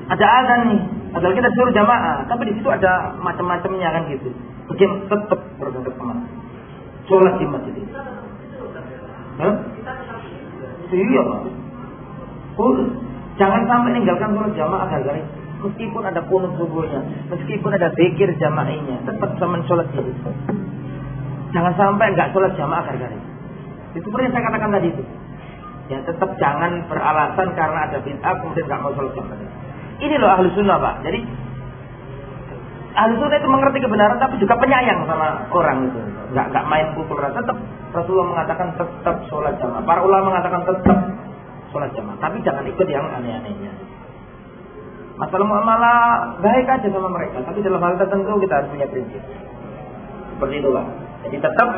Ada azan nih, padahal kita suruh jamaah, tapi di situ ada macam-macamnya kan gitu. Bagaimana tetap berbentuk ke mana? Sholat di masjid. Hah? Iya, Pak. Jangan sampai meninggalkan sholat jamaah gara-gara meskipun ada kunut subuhnya, meskipun ada pikir jamaahnya, tetap sama sholat itu. Jangan sampai nggak sholat jamaah gara-gara itu. Itu yang saya katakan tadi itu. Ya tetap jangan beralasan karena ada bid'ah kemudian nggak mau sholat jamaah. Ini loh ahli sunnah pak. Jadi ahli sunnah itu mengerti kebenaran tapi juga penyayang sama orang itu. Nggak nggak main pukul rata. Tetap Rasulullah mengatakan tetap sholat jamaah. Para ulama mengatakan tetap sholat jamaah. Tapi jangan ikut yang aneh-anehnya. Masalah muamalah baik aja sama mereka, tapi dalam hal tertentu kita harus punya prinsip. Seperti itulah. Jadi tetap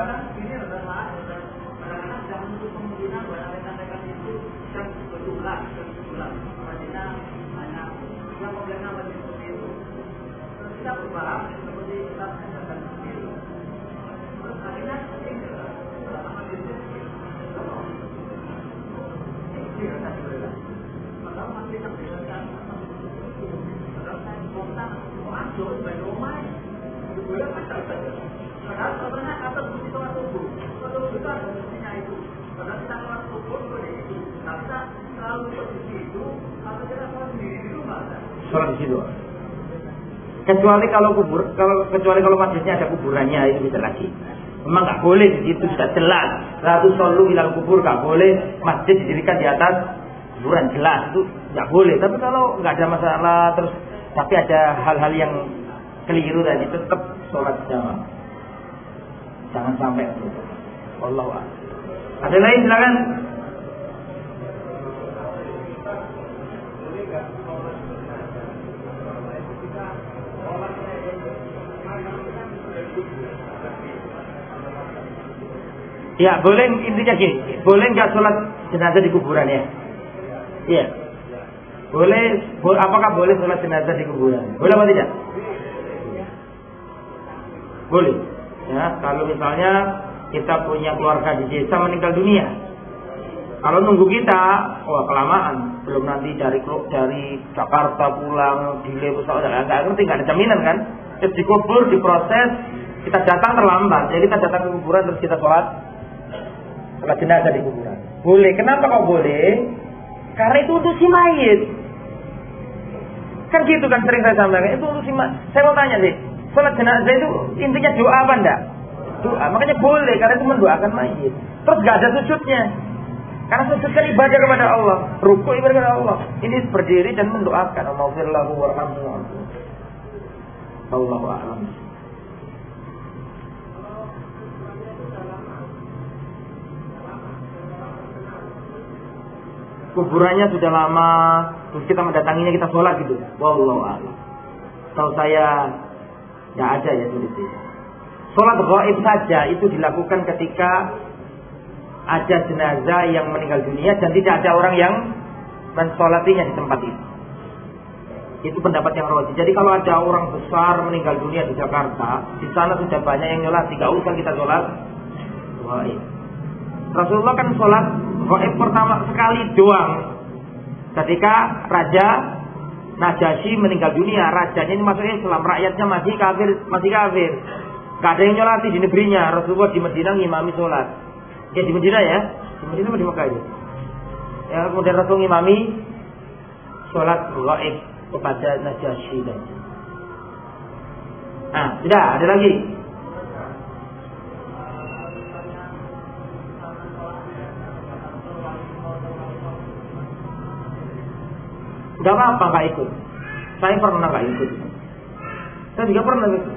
sholat di situ. Kecuali kalau kubur, kalau kecuali kalau masjidnya ada kuburannya itu bisa lagi. Memang nggak boleh di situ sudah jelas. Ratu solu bilang kubur nggak boleh. Masjid didirikan di atas kuburan jelas itu nggak boleh. Tapi kalau nggak ada masalah terus tapi ada hal-hal yang keliru tadi tetap sholat jamaah. Jangan sampai. Allah Ada lain silakan. Ya, boleh intinya gini, boleh nggak sholat jenazah di kuburan ya? Iya. Boleh, bo apakah boleh sholat jenazah di kuburan? Boleh apa tidak? Boleh. Ya, kalau misalnya kita punya keluarga di desa meninggal dunia, kalau nunggu kita, wah kelamaan, belum nanti dari dari Jakarta pulang, di pesawat, nggak ngerti, nggak ada jaminan kan? Dikubur, diproses, kita datang terlambat, jadi kita datang ke kuburan terus kita sholat Sholat jenazah di kuburan. Boleh. Kenapa kok boleh? Karena itu untuk si mayit. Kan gitu kan sering saya sampaikan. Itu untuk si mayit. Saya mau tanya sih. Sholat jenazah itu intinya doa apa enggak? Doa. Makanya boleh. Karena itu mendoakan mayit. Terus gak ada sujudnya. Karena sujud kan ibadah kepada Allah. Ruku ibadah kepada Allah. Ini berdiri dan mendoakan. Allahumma warhamhu Allahu a'lam. Kuburannya sudah lama, terus kita mendatanginya kita sholat gitu. Wallahu a'lam. Tahu saya nggak ada ya itu. Sholat gaib saja itu dilakukan ketika ada jenazah yang meninggal dunia dan tidak ada orang yang mensolatinya di tempat itu. Itu pendapat yang roji. Jadi kalau ada orang besar meninggal dunia di Jakarta, di sana sudah banyak yang nyolat, tidak usah kita sholat. Rasulullah kan sholat gaib pertama sekali doang. Ketika Raja Najasyi meninggal dunia, rajanya ini masuk Islam, rakyatnya masih kafir, masih kafir. Gak ada yang nyolati di negerinya. Rasulullah di Medina ngimami sholat. Ya di Medina ya, di Medina di Mekah itu. Ya kemudian Rasul ngimami sholat gaib kepada Najasyi. Nah, sudah ada lagi. Gak apa-apa gak ikut. Saya pernah gak ikut. Saya juga pernah gitu.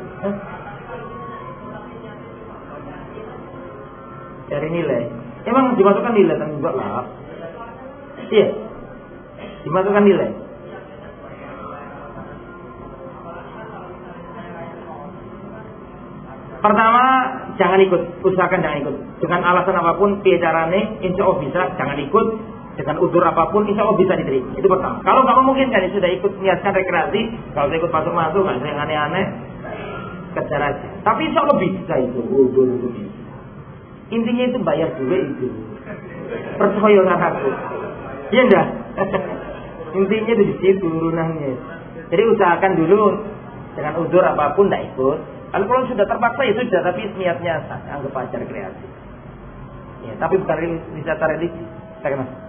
Cari nilai. Emang dimasukkan nilai kan juga lah. Iya. Dimasukkan nilai. Pertama, jangan ikut, usahakan jangan ikut. Dengan alasan apa pun, bicarane, insya Allah bisa, jangan ikut. Dengan udur apa pun, insya Allah bisa diterima. Itu pertama. Kalau kamu mungkin kan sudah ikut niatkan rekreasi, kalau ikut masuk-masuk, nggak yang aneh-aneh, kejar aja. Tapi insya Allah bisa itu, udur itu. Intinya itu bayar dulu itu. Percaya orang aku. Iya enggak? [laughs] Intinya itu di situ turunannya. Jadi usahakan dulu dengan udur apa pun tidak ikut. Kalau kalau sudah terpaksa itu sudah tapi niatnya anggap aja kreasi. Ya, tapi bukan wisata religi. Saya kenal.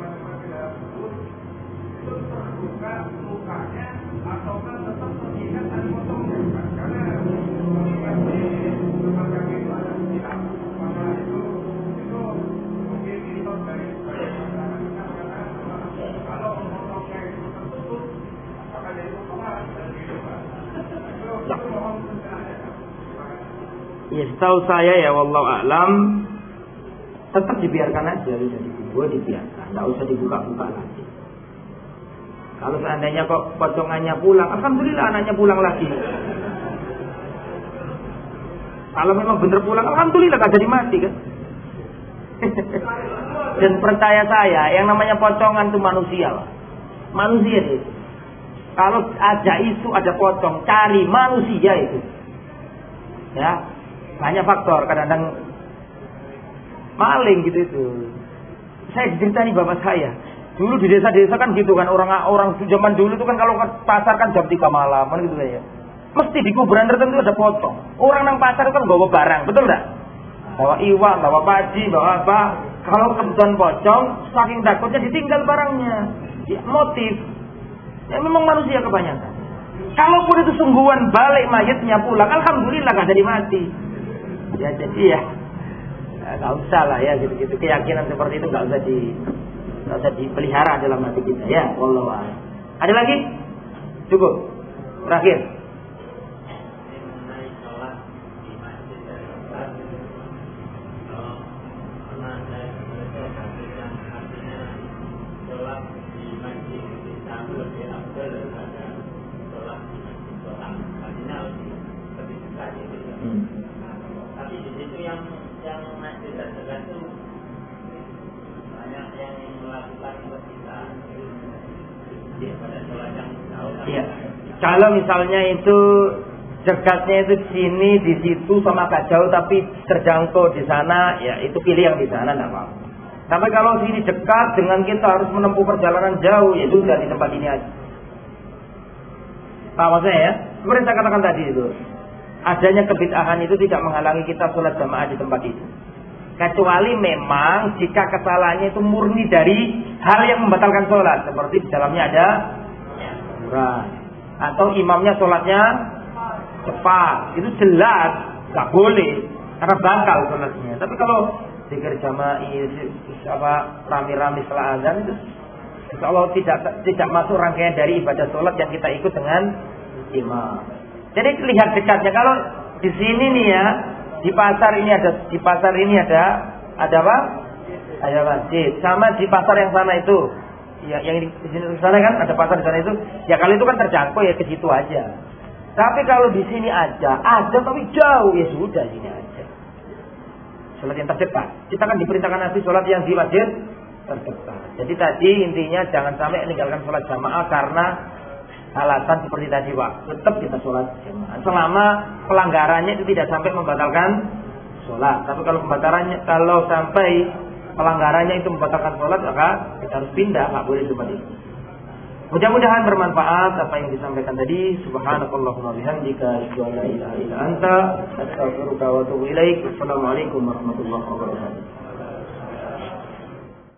setahu saya ya wallahu a'lam tetap dibiarkan aja sudah dibuat dibiarkan, tidak usah dibuka-buka lagi. Kalau seandainya kok potongannya pulang, alhamdulillah anaknya pulang lagi. Kalau memang benar pulang, alhamdulillah gak jadi mati kan. [laughs] Dan percaya saya, yang namanya pocongan itu manusia lah. Manusia itu. Kalau ada isu, ada pocong, cari manusia itu. Ya, banyak faktor. Kadang-kadang maling gitu itu. Saya cerita nih bapak saya. Dulu di desa-desa kan gitu kan orang orang zaman dulu itu kan kalau pasar kan jam 3 malam kan gitu ya. Mesti di kuburan tertentu ada potong. Orang nang pasar kan bawa barang, betul enggak? Bawa iwan, bawa paji, bawa apa? Kalau kebetulan pocong, saking takutnya ditinggal barangnya. Ya, motif. Ya memang manusia kebanyakan. Kalaupun itu sungguhan balik mayatnya pulang, alhamdulillah gak jadi mati. Ya jadi ya. Nggak usah lah ya gitu-gitu. Keyakinan seperti itu nggak usah di nggak usah dipelihara dalam hati kita. Ya Allah ada lagi? Cukup. Terakhir Kalau misalnya itu dekatnya itu sini, di situ sama agak jauh tapi terjangkau di sana, ya itu pilih yang di sana apa Tapi kalau sini dekat dengan kita harus menempuh perjalanan jauh, ya sudah di tempat ini aja. Pak maksudnya ya? Seperti saya katakan tadi itu. Adanya kebid'ahan itu tidak menghalangi kita sholat jamaah di tempat itu. Kecuali memang jika kesalahannya itu murni dari hal yang membatalkan sholat. Seperti di dalamnya ada kurang atau imamnya sholatnya cepat itu jelas nggak boleh karena bakal sholatnya tapi kalau dikir jamaah rami-rami setelah azan itu Insya Allah tidak tidak masuk rangkaian dari ibadah sholat yang kita ikut dengan imam. Jadi lihat dekatnya. Kalau di sini nih ya di pasar ini ada di pasar ini ada ada apa? Ada masjid. Sama di pasar yang sana itu. Ya yang di, sini sana kan ada pasar di sana itu. Ya kalau itu kan terjangkau ya ke situ aja. Tapi kalau di sini aja ada tapi jauh ya sudah sini aja. Sholat yang terdekat. Kita kan diperintahkan nanti sholat yang di masjid terdekat. Jadi tadi intinya jangan sampai meninggalkan sholat jamaah karena alasan seperti tadi pak tetap kita sholat jamaah selama pelanggarannya itu tidak sampai membatalkan sholat tapi kalau pembatarannya kalau sampai pelanggarannya itu membatalkan sholat maka kita harus pindah nggak boleh cuma itu Mudah-mudahan bermanfaat apa yang disampaikan tadi. Subhanakallahumma bihamdika asyhadu an la ilaha illa anta astaghfiruka wa atubu ilaik. Assalamualaikum warahmatullahi wabarakatuh.